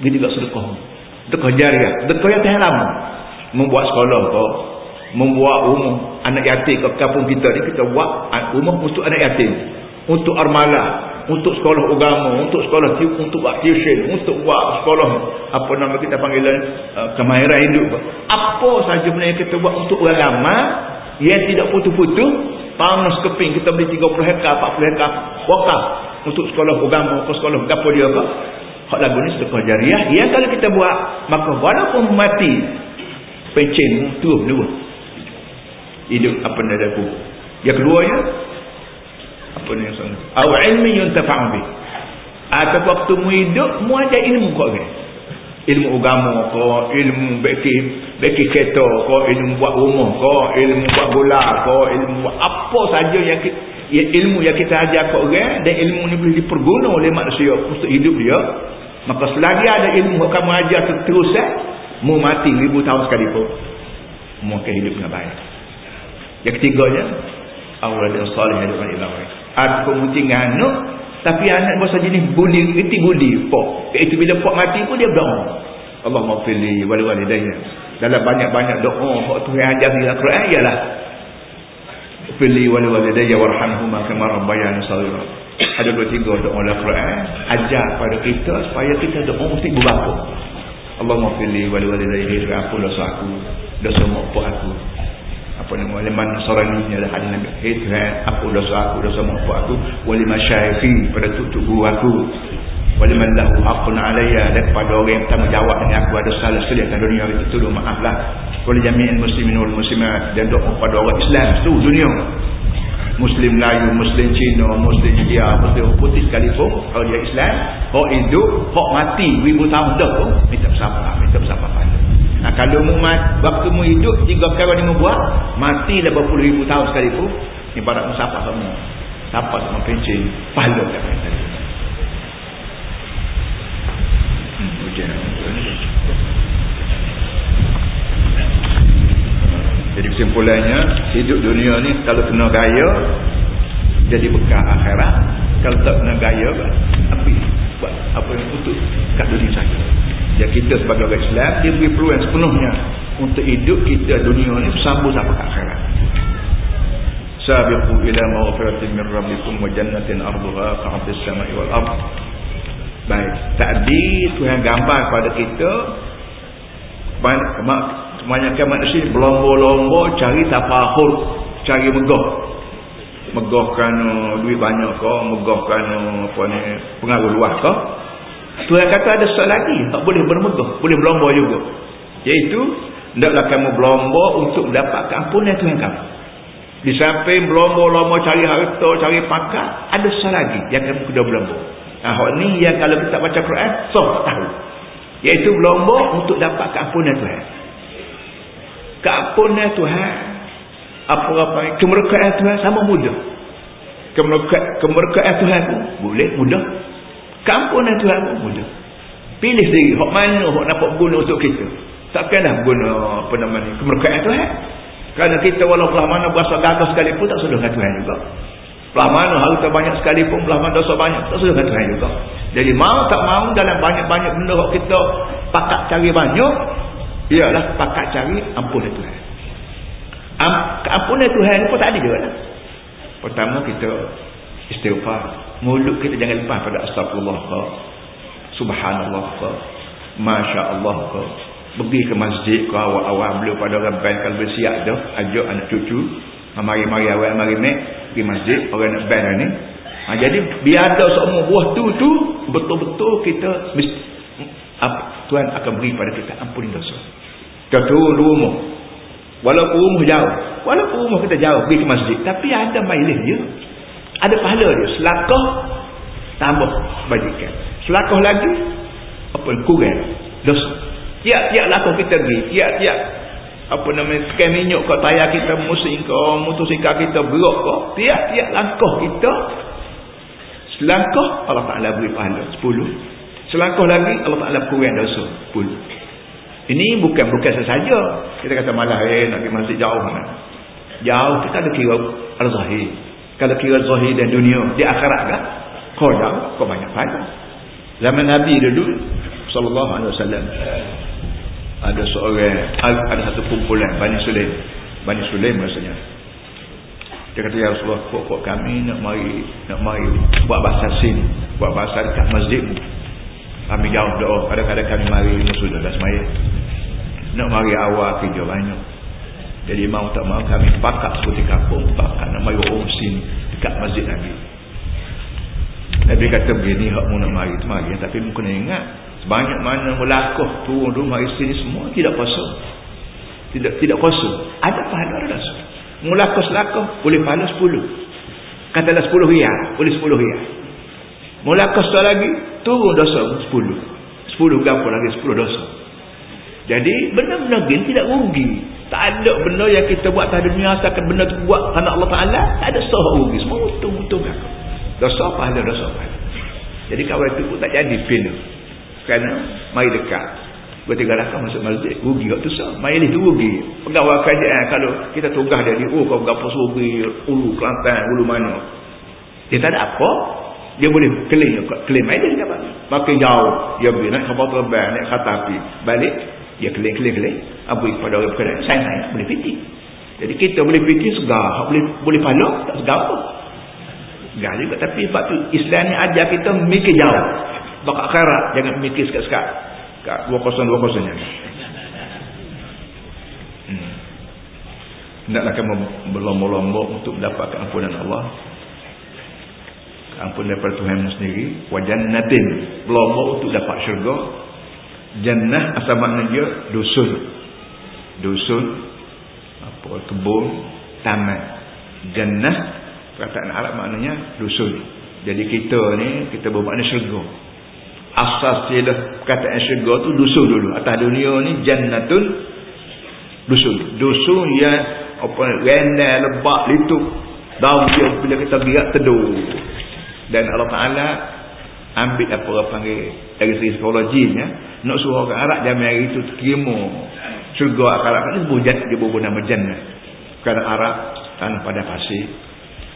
dia juga sedekah sedekah jariah sedekah yang tahan lama. Membuat sekolah kau. Membuat rumah anak yatim. Ke kampung kita ni kita buat rumah untuk anak yatim. Untuk armala untuk sekolah agama. Untuk sekolah untuk buat tuition. Untuk buat sekolah apa nama kita panggil uh, kemahiran hidup. Apa saja benda yang kita buat untuk orang ramai yang tidak putus-putus tanah sekeping kita beli 30 hektar 40 hektar wakaf. Untuk sekolah agama ke sekolah apa dia apa hak lagu ni sedekah jariah. Yang kalau kita buat maka walaupun mati pencen tu dua hidup apa nada aku yang keduanya apa ni yang sana au ilmi yuntafa'u bih atau waktu mu hidup mu ada ilmu kau kan ilmu agama ko ilmu beki beki kereta ko ilmu buat rumah ko ilmu buat bola ko ilmu buat apa saja yang kita, ya, ilmu yang kita ajar ke orang dan ilmu ni boleh diperguna oleh manusia untuk hidup dia. Maka selagi ada ilmu yang kamu ajar terus eh, mu mati ribu tahun sekalipun mu akan hidup dengan baik. Yang ketiganya awal dan salih dengan ilah ataupun mu tinggal anak tapi anak bahasa jenis budi reti budi pok. Iaitu bila pok mati pun dia berdoa. Allah maafili wali wali daya dalam banyak-banyak doa yang ajar di Al-Quran ialah fili wali wali daya warhamhumma kama rabbayani saghira. Ada dua tiga doa Al-Quran ajar pada kita supaya kita doa mesti berbapa Allah maafili wali wali daya aku dosa aku dosa mak aku. Apa nama wali man nasarani ni adalah hadis Nabi. Tuhan aku dosa aku dosa mak aku. Wali masyayikhi pada tutup guru aku. Wali man lahu haqqun alayya dan kepada orang yang bertanggungjawab dengan aku ada salah selia kat dunia itu tolong maaflah wali jami'in muslimin wal muslimat dan doa kepada orang Islam seluruh dunia Muslim Melayu, Muslim Cina, Muslim India, Muslim putih sekalipun kalau dia Islam, hak hidup, hak mati ribu tahun dah pun minta bersama, minta bersama pada Nah, kalau mu mat, waktu mu hidup tiga perkara ni mu buat, mati dah berpuluh ribu tahun sekalipun, ibarat mu sapa sama. Sapa sama pencin, pahala kat mereka. Hmm, Jadi kesimpulannya, hidup dunia ni kalau kena gaya, jadi bekal akhirat. Kalau tak kena gaya, apa buat apa yang untuk kat dunia saja. Ya kita sebagai orang Islam dia beri peluang sepenuhnya untuk hidup kita dunia ni sambung sampai akhirat. Sabiqu ila maghfiratin min rabbikum wa jannatin arduha ka'ardis sama'i wal ard. Baik, tadi Tuhan gambar kepada kita kebanyakan manusia berlomba-lomba cari tapahur, cari megah. Megahkan uh, duit banyak kau, megahkan uh, apa ni pengaruh luas kau. Tuhan kata ada sesuatu lagi tak boleh bermegah boleh berlomba juga. Iaitu hendaklah kamu berlomba untuk mendapatkan ampunan Tuhan kamu. Di samping berlomba-lomba cari harta cari pakat ada sesuatu lagi yang kamu kena berlomba. Nah, ni yang kalau kita baca Quran so tak tahu. Iaitu berlomba untuk dapat keampunan Tuhan keampunan Tuhan apa-apa kemerdekaan Tuhan sama mudah kemerdekaan Tuhan boleh mudah Kampunan Tuhan pun mudah. Pilih sendiri. Hak mana hak dapat guna untuk kita. Takkanlah guna apa nama ni. Kemerdekaan Tuhan. Kerana kita walaupun belah mana berasa gagah sekalipun tak sudah dengan Tuhan juga. Belah mana harta banyak sekalipun. Belah mana dosa banyak. Tak sudah Tuhan juga. Jadi mau tak mau dalam banyak-banyak benda kita pakat cari banyak. Ialah pakat cari ampunan Tuhan. Am, keampunan Tuhan pun tak ada juga lah. Pertama kita istighfar. Mulut kita jangan lepas pada astagfirullah ke subhanallah ke masya Allah ke pergi ke masjid ke awal-awal beliau pada orang band kalau bersiap tu ajak anak cucu. Mari-mari awal mari mek. Pergi masjid orang nak band ni. Ha, jadi biar ada semua buah tu tu betul-betul kita mesti, Tuhan akan beri pada kita ampun dosa turun rumah. Walaupun rumah jauh. Walaupun rumah kita jauh pergi ke masjid. Tapi ada majlis dia. Ada pahala dia. Selakah tambah bajikan. Selakah lagi apa kurang. Dosa. Tiap-tiap lakuh kita pergi. Tiap-tiap apa namanya sekian minyak ke tayar kita musim ke motosikal kita berok ke tiap-tiap langkah kita selangkah Allah Ta'ala beri pahala. 10 selangkah lagi Allah Ta'ala kurang dosa. 10 ini bukan bukan sesaja. Kita kata malah eh nak pergi masjid jauh mana? Jauh tak ada kira al-zahir. Kalau kira zahir dan dunia di akhirat kau jauh kau banyak pahala zaman Nabi dulu sallallahu alaihi wasallam ada seorang ada satu kumpulan Bani Sulaim. Bani Sulaim maksudnya. Dia kata ya Rasulullah pokok kami nak mari nak mari buat bahasa sin buat bahasa dekat masjid kami jauh doa. Kadang-kadang kami mari musuh dah semaya nak mari awal kerja banyak. Jadi mau tak mau kami pakat seperti kampung pakat. Nak mari orang sin dekat masjid Nabi. Nabi kata begini hak mu nak mari mari. Tapi mu kena ingat sebanyak mana melakuh turun rumah isteri semua tidak kosong tidak tidak kosong ada pahala ada dosa melakuh selakuh boleh pahala 10 katalah 10 riyal boleh 10 riyal melakuh sekali lagi turun dosa 10 10 berapa lagi 10 dosa. Jadi benar-benar gini tidak rugi. Tak ada benda yang kita buat atas dunia asalkan benda tu buat kerana Allah Ta'ala tak ada sah rugi. Semua untung-untung dosa pahala dosa pahala. Jadi kawan itu pun tak jadi pin kerana mari dekat. Bertiga rakah masuk masjid rugi kat tu sah. Mari tu rugi. Pegawai kerajaan kalau kita tugas dia oh kau berapa rugi ulu Kelantan ulu mana. Dia tak ada apa dia boleh klaim klaim aja dia dapat. Makin jauh dia boleh naik kapal terbang naik kereta api. Balik dia klaim klaim klaim apa kepada orang berkenaan? Saya saya boleh piti jadi kita boleh piti segar boleh boleh pahala tak segar apa. Segar juga tapi sebab tu Islam ni ajar kita mikir jauh. Bakal akhirat jangan mikir sekat-sekat. Kat 2020 nya hmm. hendaklah kamu berlomba-lomba untuk mendapatkan ampunan Allah ampun daripada Tuhan sendiri. Wajannatin berlomba untuk dapat syurga. Jannah asal makna dia dusun. Dusun apa kebun taman. Jannah perkataan Arab maknanya dusun. Jadi kita ni kita bermakna syurga. Asas dia perkataan syurga tu dusun dulu. Atas dunia ni jannatun dusun. Dusun yang apa rendah lebak lituk. Daun dia bila kita gerak teduh dan Allah Ta'ala ambil apa orang panggil dari segi psikologinya nak suruh orang Arab jamin hari itu terima syurga akhirat ni bujat dia bawa nama jannah kerana Arab tanah pada pasir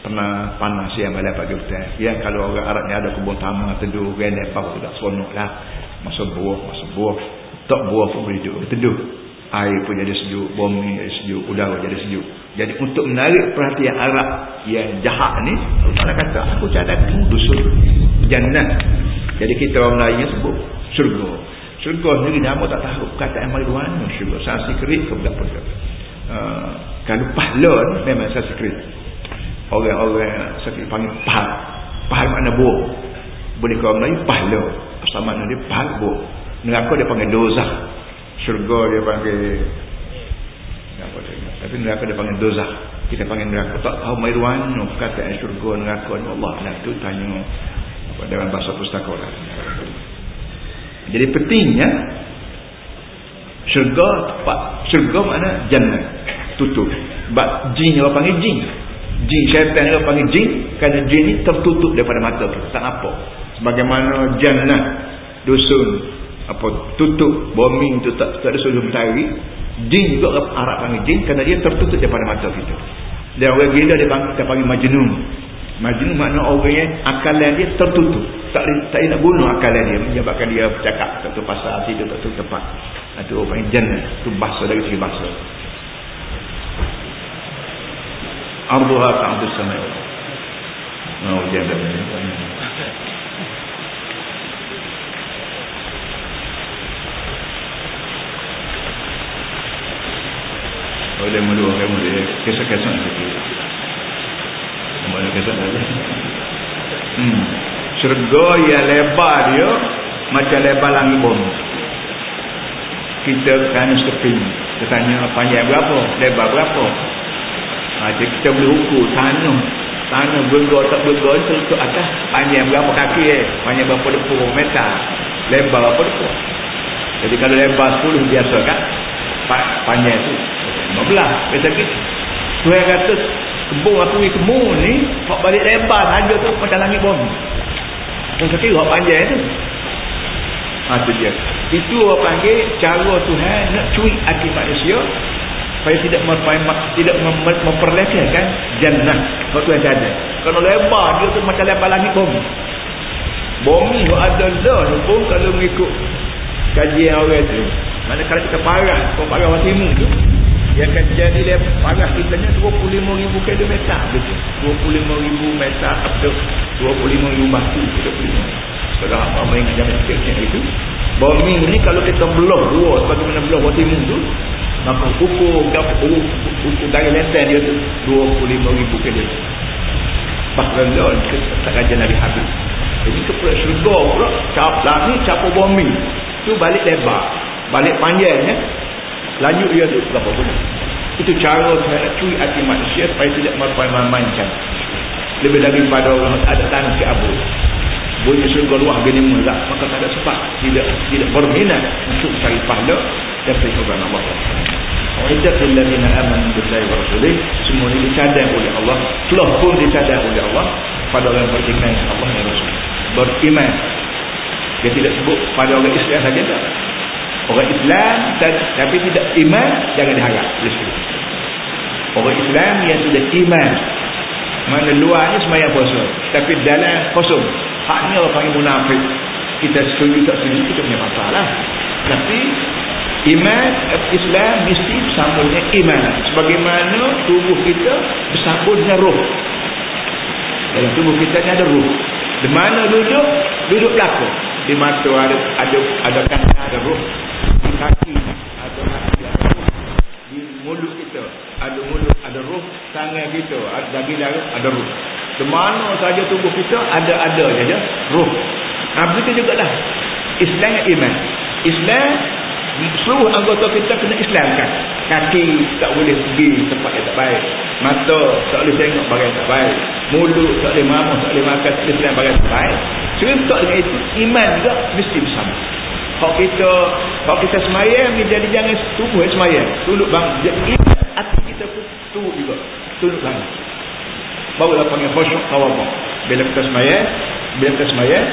pernah panas yang balik pagi hutan ya kalau orang Arab ni ada kebun taman teduh kan apa tidak seronok lah. Masa buah masa buah. Tak buah pun boleh duduk teduh. Air pun jadi sejuk bumi jadi sejuk udara jadi sejuk jadi untuk menarik perhatian Arab yang jahat ni Allah kata aku cadangkan dusun jannah. Jadi kita orang lain sebut syurga. Syurga sendiri nama tak tahu kata yang mari mana syurga. Sanskrit ke berapa uh, kalau pahlon memang sanskrit orang-orang sanskrit panggil pahal. Pahal makna buah boleh kau Melayu pahlon asal makna dia pahal buah neraka dia panggil dozah. Syurga dia panggil apa dia tapi neraka dia panggil dozah. Kita panggil neraka. Tak tahu mai ruang kata syurga neraka. Ni Allah nak tu tanya apa dalam bahasa pustaka lah. jadi pentingnya syurga tempat syurga mana jannah. Tutup. Sebab jin dia panggil jin. Jin syaitan dia panggil jin kerana jin ni tertutup daripada mata kita. Tak nampak. Sebagaimana jannah dusun apa tutup bombing tu tak, tak ada sudut mentari jin juga Arab panggil jin kerana dia tertutup daripada mata kita. Dan orang gila dia panggil, dia panggil majnun. Majnun makna orang yang akalan dia tertutup. Tak tak nak bunuh akalan dia. Menyebabkan dia bercakap satu pasal tidur satu tempat. Itu orang panggil jan itu bahasa dari segi bahasa. Arduha ta'adus samai. Oh, jangan boleh meluahkan boleh kisah-kisah sikit. Boleh kisah saja hmm. syurga yang lebar dia macam lebar langit bom. Kita kan seping kita tanya panjang berapa? Lebar berapa? Ha, kita boleh ukur tanah. Tanah bergol tak bergol itu atas. Panjang berapa kaki eh panjang berapa depur meter? Lebar berapa depur jadi kalau lebar 10 biasa kan? Panjang tu 15 kata Tuhan kata kebun aku ni kebun ni hak balik lebar saja tu pada langit bom dan kata hak panjang tu. Ha tu dia. Itu orang panggil cara Tuhan nak cuit hati manusia supaya tidak tidak memperlekehkan jannah. Kalau Tuhan ada kalau lebar dia tu macam lebar langit bumi bumi yang ada dah pun kalau mengikut kajian orang tu mana kalau kita parah kalau parah orang timur tu dia akan jadi lebar parah kita ni 25 ribu kilometer. betul 25 ribu meter atau 25 ribu batu 25 kalau apa main jam sikit itu? Bumi ni kalau kita belah dua sebagaimana belah orang timur tu maka ukur ukur ukur dari lenteng dia tu 25 ribu kilometer. Bahkan dia tak kajian lagi habis. Jadi kepala syurga pula cap langit campur bumi tu balik lebar. Balik panjangnya laju dia tu berapa bulan itu cara nak curi hati manusia supaya tidak mempermainkan lebih daripada ada tanah ke abu bunyi syurga luar gini mulak maka tak ada sebab. Tidak tidak berminat untuk cari pahala dan perikatan Allah Wa'iddatul ladina aman billahi wa rasulih. Semua ini dicadang oleh Allah. Telah pun dicadang oleh Allah Pada orang beriman Allah dan Rasul. Beriman. Dia tidak sebut pada orang Islam saja tak Orang Islam Tapi tidak iman Jangan diharap Orang Islam yang sudah iman Mana luarnya semayang puasa Tapi dalam kosong Haknya orang panggil munafik Kita setuju tak setuju Kita punya masalah Tapi Iman Islam mesti bersambung dengan iman. Sebagaimana tubuh kita bersambung dengan roh. Dalam tubuh kita ni ada roh. Di mana duduk? Duduk belakang. Di mata ada ada ada kaki ada roh. Di kaki ada hati roh. Di mulut kita ada mulut ada roh. Tangan kita ada daging darah ada roh. Di mana saja tubuh kita ada ada saja roh. Nah, begitu juga dah. Islam iman. Islam seluruh anggota kita kena islamkan kaki tak boleh pergi tempat yang tak baik mata tak boleh tengok barang tak baik mulut tak boleh mamak tak boleh makan tak boleh barang tak baik serta dengan itu iman juga mesti bersama kalau kita kalau kita semayang jadi jangan tubuh yang semayang. Tunduk bang jadi hati kita pun tunduk juga. Tunduk bang barulah panggil khusyuk tawabah bila kita semayang bila kita semayang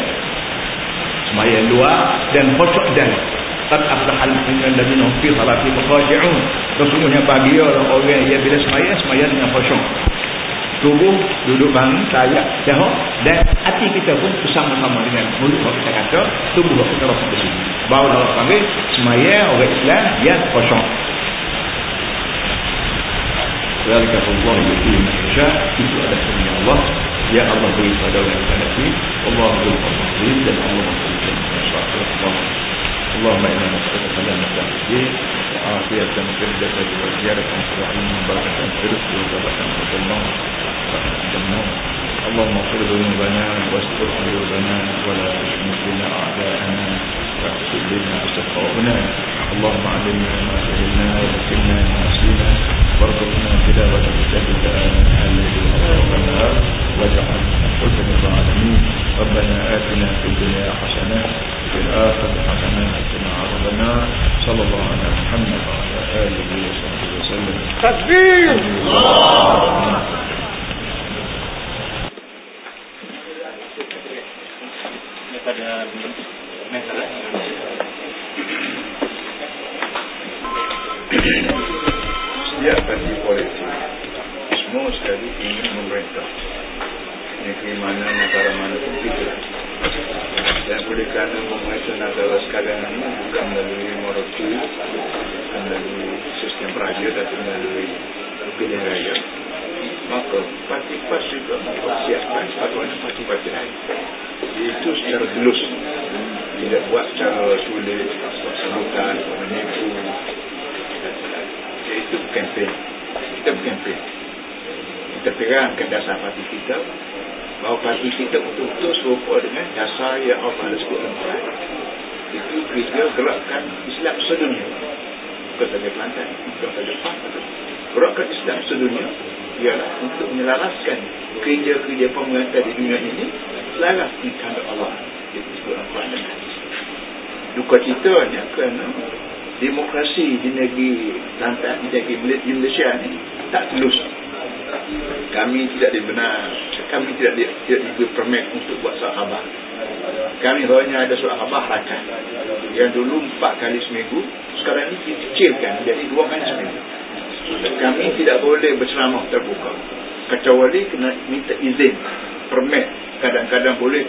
semayang luar dan khusyuk dalam qad aflahal mu'minun ladina hum fi salatihim khashi'un sesungguhnya bagi orang yang bila sembahyang sembahyang dengan khusyuk tubuh duduk bangun saya jahat dan hati kita pun bersama-sama dengan mulut kalau kita kata tubuh kalau kita rasa bersih baru Allah panggil semaya orang Islam dia kosong. Walaikum warahmatullahi wabarakatuh itu ada sebenarnya Allah. Ya Allah beri pada orang yang berada di Allah beri dan Allah beri kepada Allah Allah ma'ala masyarakat kepada masyarakat ini Afiat dan kerja kepada masyarakat Allah ma'ala masyarakat kepada masyarakat Allah ma'ala masyarakat اللهم اغفر ذنوبنا واستر عيوبنا ولا تشمت بنا أعداءنا واغفر لنا أسقاؤنا اللهم علمنا ما جهلنا وذكرنا ما نسينا. وارزقنا تلاوة كتابك آناء الليل وأطراف النهار واجعل حسن العالمين. ربنا آتنا في الدنيا حسنة في الآخرة حسنة وقنا عذاب النار. صلى الله على محمد وعلى آله وصحبه وسلم. تكبير!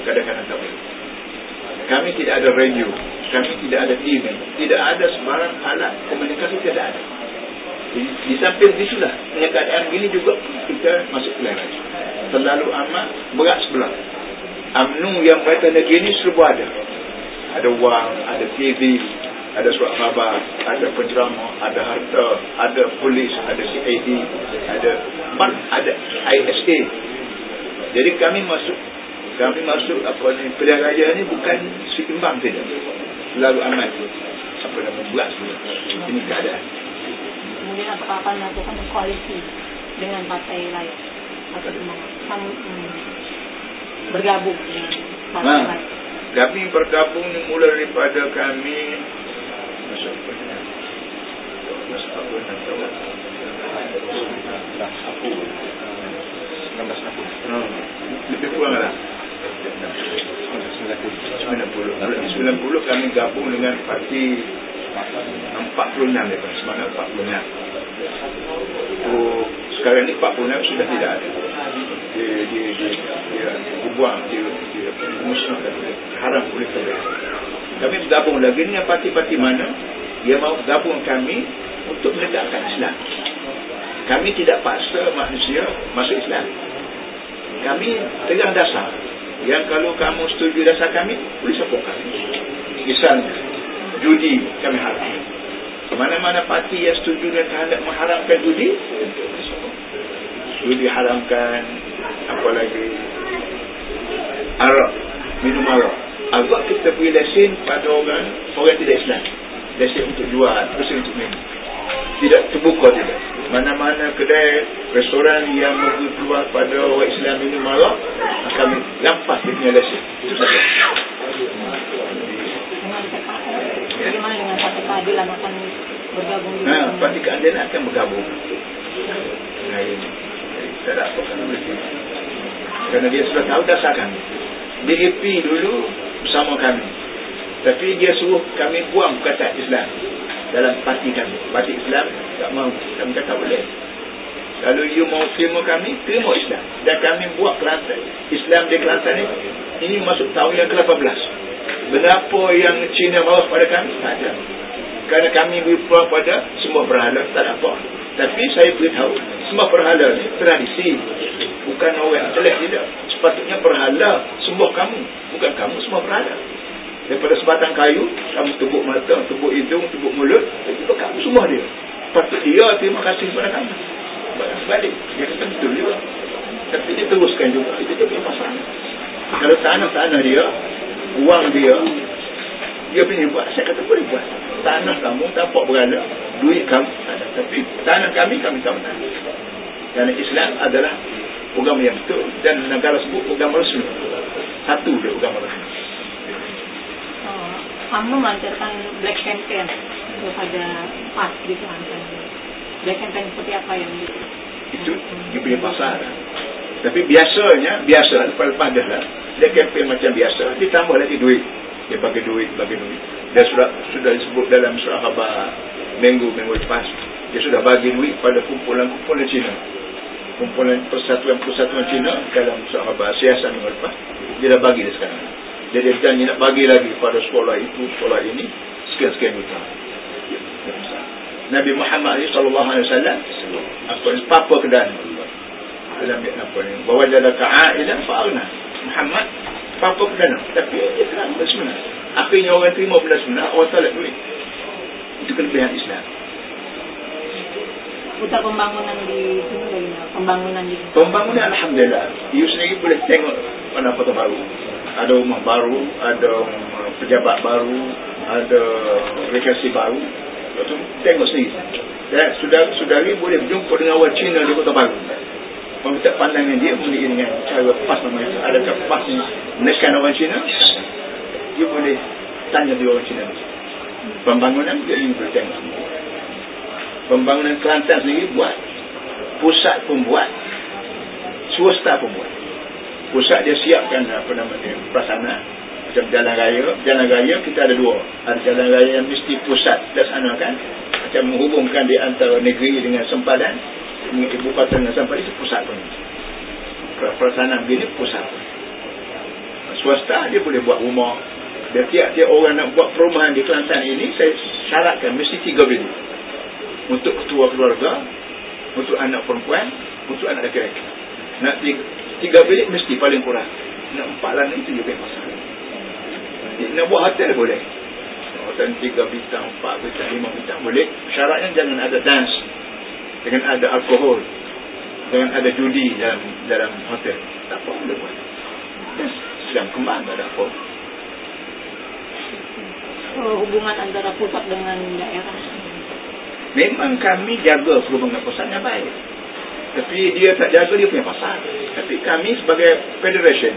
Tak boleh. Kami tidak ada radio kami tidak ada TV tidak ada sebarang alat komunikasi tidak ada. Di, di samping itulah punya keadaan gini juga kita masuk pelayaran terlalu amat berat sebelah. UMNO yang berkaitan negeri ini serba ada. Ada wang, ada TV ada surat khabar, ada penceramah, ada harta, ada polis, ada CID, ada ada ISA. Jadi kami masuk kami masuk apa ni pilihan raya ni bukan seimbang saja. Lalu amat apa nama berat ini keadaan. Kemudian apakah akan melakukan koalisi dengan partai lain sama hmm, bergabung dengan partai ha. lain? Kami bergabung ni mula daripada kami masuk apa dah aku 16 tahun hmm. lebih kurang lah 90 90 kami gabung dengan parti 46 lepas semangat 46 oh, sekarang ni 46 sudah tidak ada. Dia dia dia dia buang dia dia musnahkan haram boleh terlihat kami bergabung lagi dengan parti-parti mana Dia mau gabung kami Untuk menegakkan Islam. Kami tidak paksa manusia Masuk Islam. Kami tegang dasar Yang kalau kamu setuju dasar kami Boleh sokong kami. Misalnya Judi kami harap Mana-mana parti yang setuju dengan kehendak mengharamkan judi Judi haramkan Apa lagi? Arak Minum arak. Agak kita beri lesen pada orang orang tidak Islam. Lesen untuk jual lesen untuk minum tidak terbuka tidak mana-mana kedai restoran yang jual pada orang Islam minum marak akan lampas dia punya lesen itu saja. Bagaimana dengan parti keadilan akan bergabung ha, parti keadilan akan bergabung. Nah ini. Tak ada apa kan kerana dia sudah tahu dasarkan DAP dulu bersama kami. Tapi dia suruh kami buang kata Islam dalam parti kami. Parti Islam tak mau kami kata boleh. Kalau you mau terima kami terima Islam. Dan kami buat Kelantan. Islam di Kelantan ni. Ini masuk tahun yang ke-18 berapa yang Cina bawa pada kami? Tak ada. Kerana kami berpulang pada semua berhala tak ada apa. Tapi saya beritahu semua berhala ni tradisi. Bukan orang yang tidak. Sepatutnya berhala semua kamu bukan kamu semua berhala daripada sebatang kayu kamu tebuk mata, tebuk hidung, tebuk mulut itu kamu semua dia. Patut dia terima kasih kepada kamu. Sebalik dia kata betul juga. Tapi dia teruskan juga. Itu dia punya pasal kalau tanah-tanah dia uang dia dia punya buat saya kata boleh buat. Tanah kamu tampak berada duit kamu ada. Tapi tanah kami kami tahu kerana Islam adalah agama yang betul. Dan negara sebut agama resmi. Satu dia agama resmi kamu melancarkan black campaign kepada PAS di Kelantan black campaign seperti apa yang itu itu dia punya pasar tapi biasanya biasa dah lah. Black campaign macam biasa ditambah lagi duit. Dia bagi duit bagi duit. Dia sudah sudah disebut dalam surah khabar minggu-minggu lepas dia sudah bagi duit pada kumpulan-kumpulan Cina. Kumpulan persatuan-persatuan Cina dalam sahabat siasat minggu lepas dia dah bagi dia sekarang dia dia janji nak bagi lagi pada sekolah itu sekolah ini sekian-sekian juta. Nabi Muhammad sallallahu alaihi wasallam apa apa kedan dalam apa ni bawa jada ka'ailan fa'alna Muhammad apa kedan tapi dia terang sebenarnya akhirnya orang terima benda sebenar orang tak duit itu kelebihan Islam. Pusat pembangunan di sini bagaimana? Pembangunan di Pembangunan Alhamdulillah. You sendiri boleh tengok mana kota baru. Ada rumah baru, ada pejabat baru, ada rekreasi baru. Lepas tengok sendiri. Dan sudah ni boleh berjumpa dengan orang Cina di kota baru. Meminta pandangan dia mengenai dengan cara pas nama itu. Adakah pas ni menekan orang Cina? Dia boleh tanya dia orang Cina. Pembangunan dia boleh tengok pembangunan Kelantan sendiri buat pusat pun buat swasta pun buat pusat dia siapkan apa nama dia prasana. Macam jalan raya. Jalan raya kita ada dua. Ada jalan raya yang mesti pusat laksanakan akan menghubungkan di antara negeri dengan sempadan. Ibu kota dengan sempadan itu pusat pun. Perasaan begini pusat pun. Swasta dia boleh buat rumah. Dan tiap-tiap orang nak buat perumahan di Kelantan ini saya syaratkan mesti tiga bilik untuk ketua keluarga untuk anak perempuan untuk anak lelaki nak tiga, tiga bilik mesti paling kurang. Nak empat lah itu juga masalah nak buat hotel boleh. Hotel tiga bintang empat bintang lima bintang boleh. Syaratnya jangan ada dance jangan ada alkohol jangan ada judi dalam dalam hotel. Tak apa boleh buat. Sedang kembang tak ada apa. Hubungan antara pusat dengan daerah. Memang kami jaga hubungan pusat yang baik tapi dia tak jaga dia punya pasal. Tapi kami sebagai federation.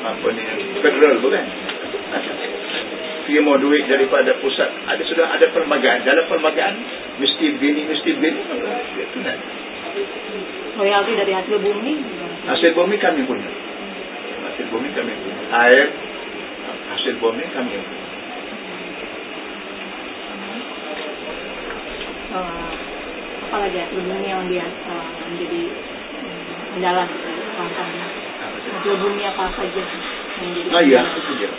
Apa ni? Federal bukan dia mau duit daripada pusat. Ada sudah ada perlembagaan dalam perlembagaan mesti begini mesti begini itu nak royalti dari hasil bumi hasil bumi kami punya. Hasil bumi kami punya. Air. Hasil bumi kami punya. Uh, apa lagi ya? Yang dia uh, menjadi um, andalan hasil bumi apa saja yang jadi ah, ya, itu dia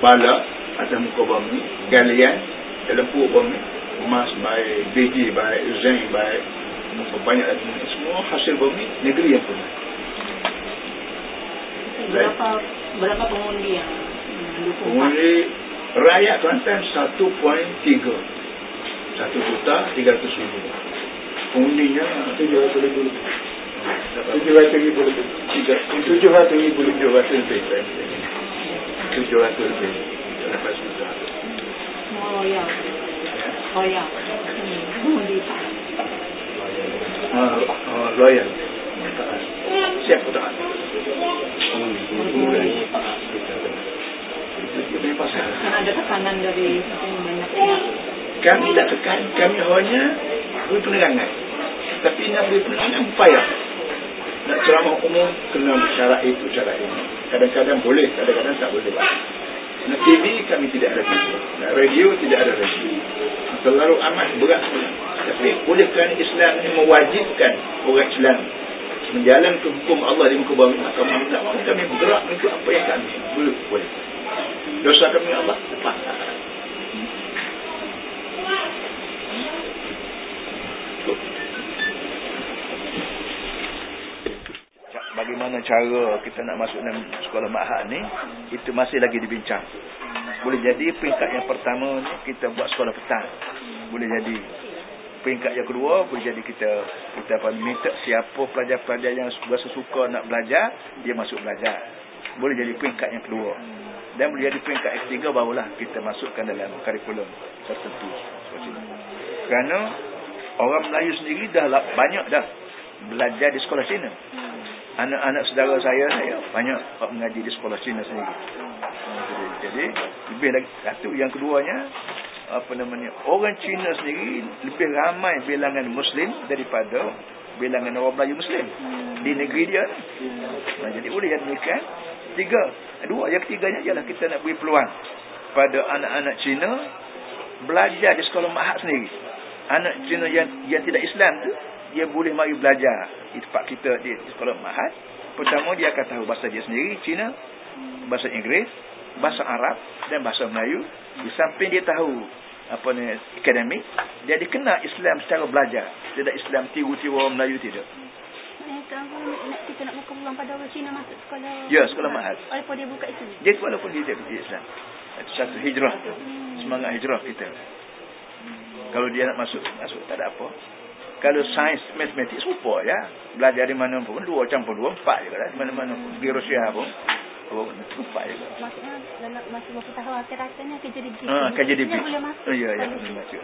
bala atas muka bumi galian dalam puak bumi emas baik biji baik zinc baik banyak lagi semua hasil bumi negeri yang punya berapa berapa pengundi yang mendukung? Pengundi rakyat Kelantan 1.3 satu juta tiga ratus ribu pengundinya tujuh ratus ribu. Tujuh ratus ribu tujuh ratus ribu. Tujuh ratus lebih. Tujuh ratus lebih lepas juta semua loyal loyal pengundi tak uh, loyal siap tak kan ada. Tekanan dari banyak. Pihak kami tak tekan. Kami hanya beri penerangan. Tapi nak beri penerangan upaya nak ceramah umum kena syarat itu syarat ini. Kadang-kadang boleh kadang-kadang tak boleh. Nak TV kami tidak ada TV radio tidak ada radio. Terlalu amat berat tapi boleh kerana Islam ini mewajibkan orang Islam menjalankan hukum Allah di muka bumi. Maka mahu kami bergerak mengikut apa yang kami boleh. Boleh. Dosa kami Allah lepas bagaimana cara kita nak masuk dalam sekolah mahal ni itu masih lagi dibincang. Boleh jadi peringkat yang pertama ni kita buat sekolah petang. Boleh jadi peringkat yang kedua boleh jadi kita kita apa minta siapa pelajar-pelajar yang berasa suka nak belajar dia masuk belajar. Boleh jadi peringkat yang kedua. Dan boleh jadi peringkat yang ketiga barulah kita masukkan dalam kurikulum tertentu. Kerana orang Melayu sendiri dah banyak dah belajar di sekolah Cina anak-anak saudara saya saya banyak mengaji di sekolah Cina sendiri. Jadi lebih lagi satu yang keduanya apa namanya orang Cina sendiri lebih ramai bilangan muslim daripada bilangan orang Melayu muslim. Di negeri dia nah, jadi boleh yang demikian tiga dua yang ketiganya ialah kita nak beri peluang pada anak-anak Cina belajar di sekolah mahat sendiri. Anak Cina yang yang tidak Islam tu dia boleh mari belajar di tempat kita di, di sekolah mahat. Pertama dia akan tahu bahasa dia sendiri Cina bahasa Inggeris bahasa Arab dan bahasa Melayu. Di samping dia tahu apa ni akademik dia dikenal Islam secara belajar. Tidak Islam tiru-tiru Melayu tidak. Kita nak buka peluang pada orang Cina masuk sekolah? Ya sekolah mahal walaupun dia buka itu dia walaupun dia tidak Islam. Itu satu hijrah semangat hijrah kita. Kalau dia nak masuk masuk tak ada apa kalau sains matematik serupa ya belajar di mana pun dua campur dua empat je lah mana-mana di Rusia pun Oh, lupa juga. Maksudnya dalam masa waktu tahu akhir-akhirnya jadi begitu. Ah, akan jadi begitu. boleh masuk. Ya, ya, boleh masuk.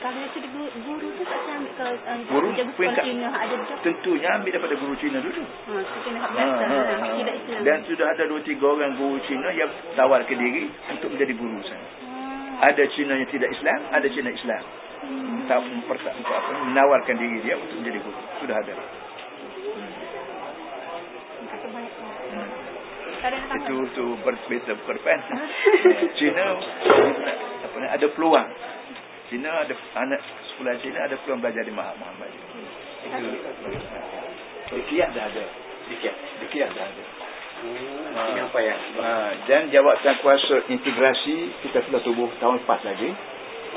Kalau itu guru, guru tu tak ambil ke uh, guru peringkat Cina ada juga. Tentunya ambil daripada guru Cina dulu. Ha, Cina hak. Ha, ha, ha. Tidak Islam. Dan sudah ada dua tiga orang guru Cina yang tawar ke diri untuk menjadi guru sana. Hmm. Ada Cina yang tidak Islam, ada Cina Islam. Tak menawarkan diri dia untuk menjadi guru. Sudah ada. itu tu berbeza berpen. Cina apa ni ada peluang. Cina ada anak sekolah Cina ada peluang belajar di Mahat Muhammad. Itu di Kiat dah ada. Di Kiat, di Kiat dah ada. Hmm, apa ya? Ha, dan jawatan kuasa integrasi kita sudah tubuh tahun lepas lagi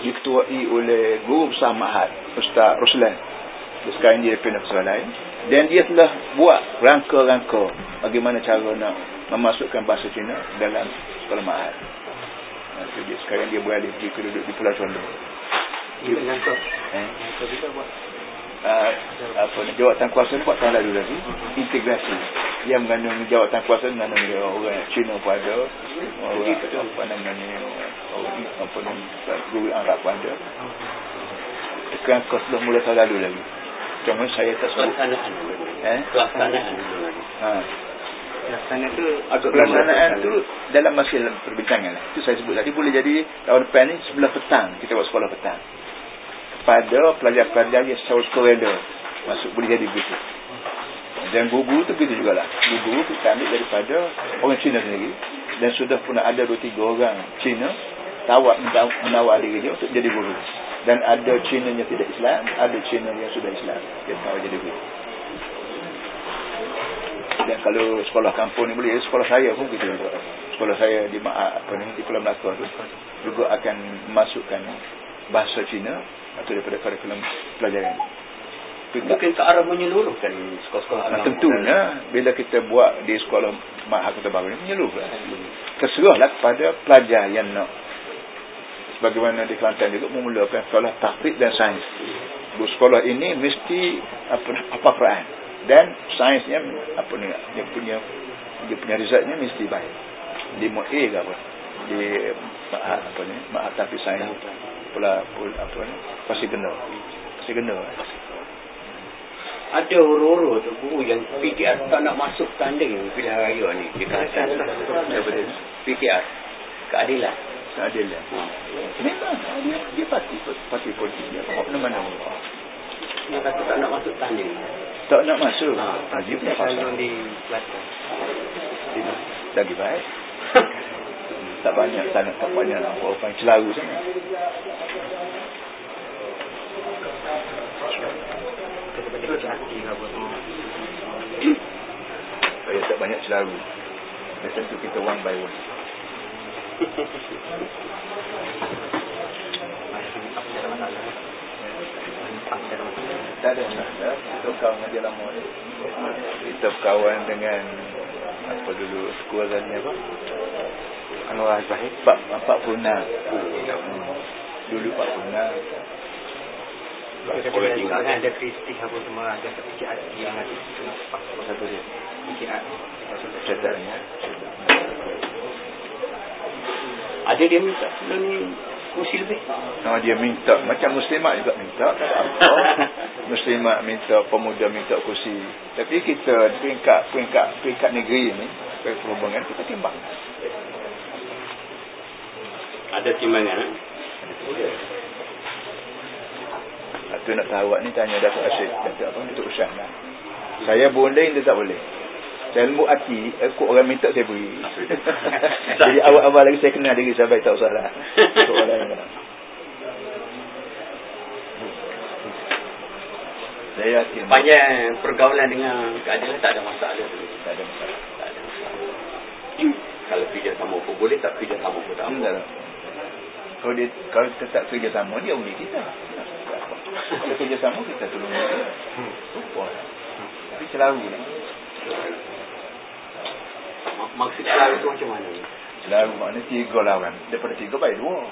diketuai oleh guru besar Mahat Ustaz Ruslan. Sekarang dia pindah ke lain. Dan dia telah buat rangka-rangka bagaimana cara nak memasukkan bahasa Cina dalam sekolah Mahat ha, dia, sekarang dia berada di keduduk di Pulau Condor dia eh? Uh, apa ni jawatan kuasa ni buat tahun lalu lagi integrasi. Yang mengandung jawatan kuasa mengandung dia orang Cina pun ada. Orang apa namanya orang apa namanya guru Arab pun ada. Tekan kos dah mula tahun lalu lagi. Cuma saya tak sebut pelaksanaan. Eh? Pelaksanaan ha pelaksanaan tu agak pelaksanaan tu dalam masa perbincangan lah. itu saya sebut tadi boleh jadi tahun depan ni sebelah petang. Kita buat sekolah petang pada pelajar-pelajar yang South Korea masuk boleh jadi begitu dan guru tu begitu juga lah guru kita ambil daripada orang Cina sendiri. Dan sudah pun ada dua tiga orang Cina tawar menawar diri dia untuk jadi guru. Dan ada Cina yang tidak Islam ada Cina yang sudah Islam yang tawar jadi guru. Dan kalau sekolah kampung ni boleh sekolah saya pun begitu. Juga sekolah saya di apa ni di Pulau Melaka tu juga akan masukkan bahasa Cina atau daripada kurikulum pelajaran. Mungkin ke arah menyeluruhkan sekolah-sekolah nah, Tentunya bila kita buat di sekolah Mahal Kota Baru ini menyeluruh lah. Terserahlah kepada pelajar yang nak. Sebagaimana di Kelantan juga memulakan sekolah taktik dan sains. Di sekolah ini mesti apa apa Quran dan sainsnya apa ni dia punya dia punya resultnya mesti baik. Di MA ke apa? Di apa ni? Mahal Tapi Sains pula, pula apa ni? Pasti kena. Pasti kena ada orang-orang tu guru yang PKR tak nak masuk tanding pilihan raya ni. Dia kata daripada PKR keadilan. Keadilan. Ha. memang dia dia pasti pasti politik. Dia mana mana dia kata tak nak masuk tanding. Tak nak masuk? Ha. ha. dia punya pasal di lagi baik tak banyak sangat tak banyak orang celaru sangat. Saya tak banyak celaru. Biasa tu kita one by one. Tak ada masalah. Kita kawan dia lama. Kita dengan apa dulu sekolah ni apa Anwar Zahid Pak Pak Puna. Dulu Pak Puna. Sekolah tinggal kan ada Kristi apa semua ada sedikit yang ada Pak satu dia. Sedikit. Ceritanya. Ada dia minta ni kursi lebih. Oh, dia minta macam muslimat juga minta muslimat minta pemuda minta kursi. Tapi kita peringkat peringkat peringkat negeri ni perhubungan kita timbang ada timbangan eh? Itu nak tahu ni tanya Datuk Asyik. Datuk apa? Datuk Ushan lah. Saya boleh dia tak boleh? Saya lembut hati Aku orang minta saya beri. Jadi awal-awal lagi saya kenal diri saya baik tak usah lah. Saya yakin. Banyak pergaulan dengan keadilan tak ada masalah. Tak ada masalah. Tak ada masalah. Kalau pijak sama pun boleh Tak pijak sama pun tak boleh kalau dia kalau kita tak kerja sama dia boleh kita. Kalau kerja sama kita tolong dia. Lupa tapi selalu lah. Maksud selalu tu macam mana? Selalu. Maknanya tiga lawan daripada tiga baik dua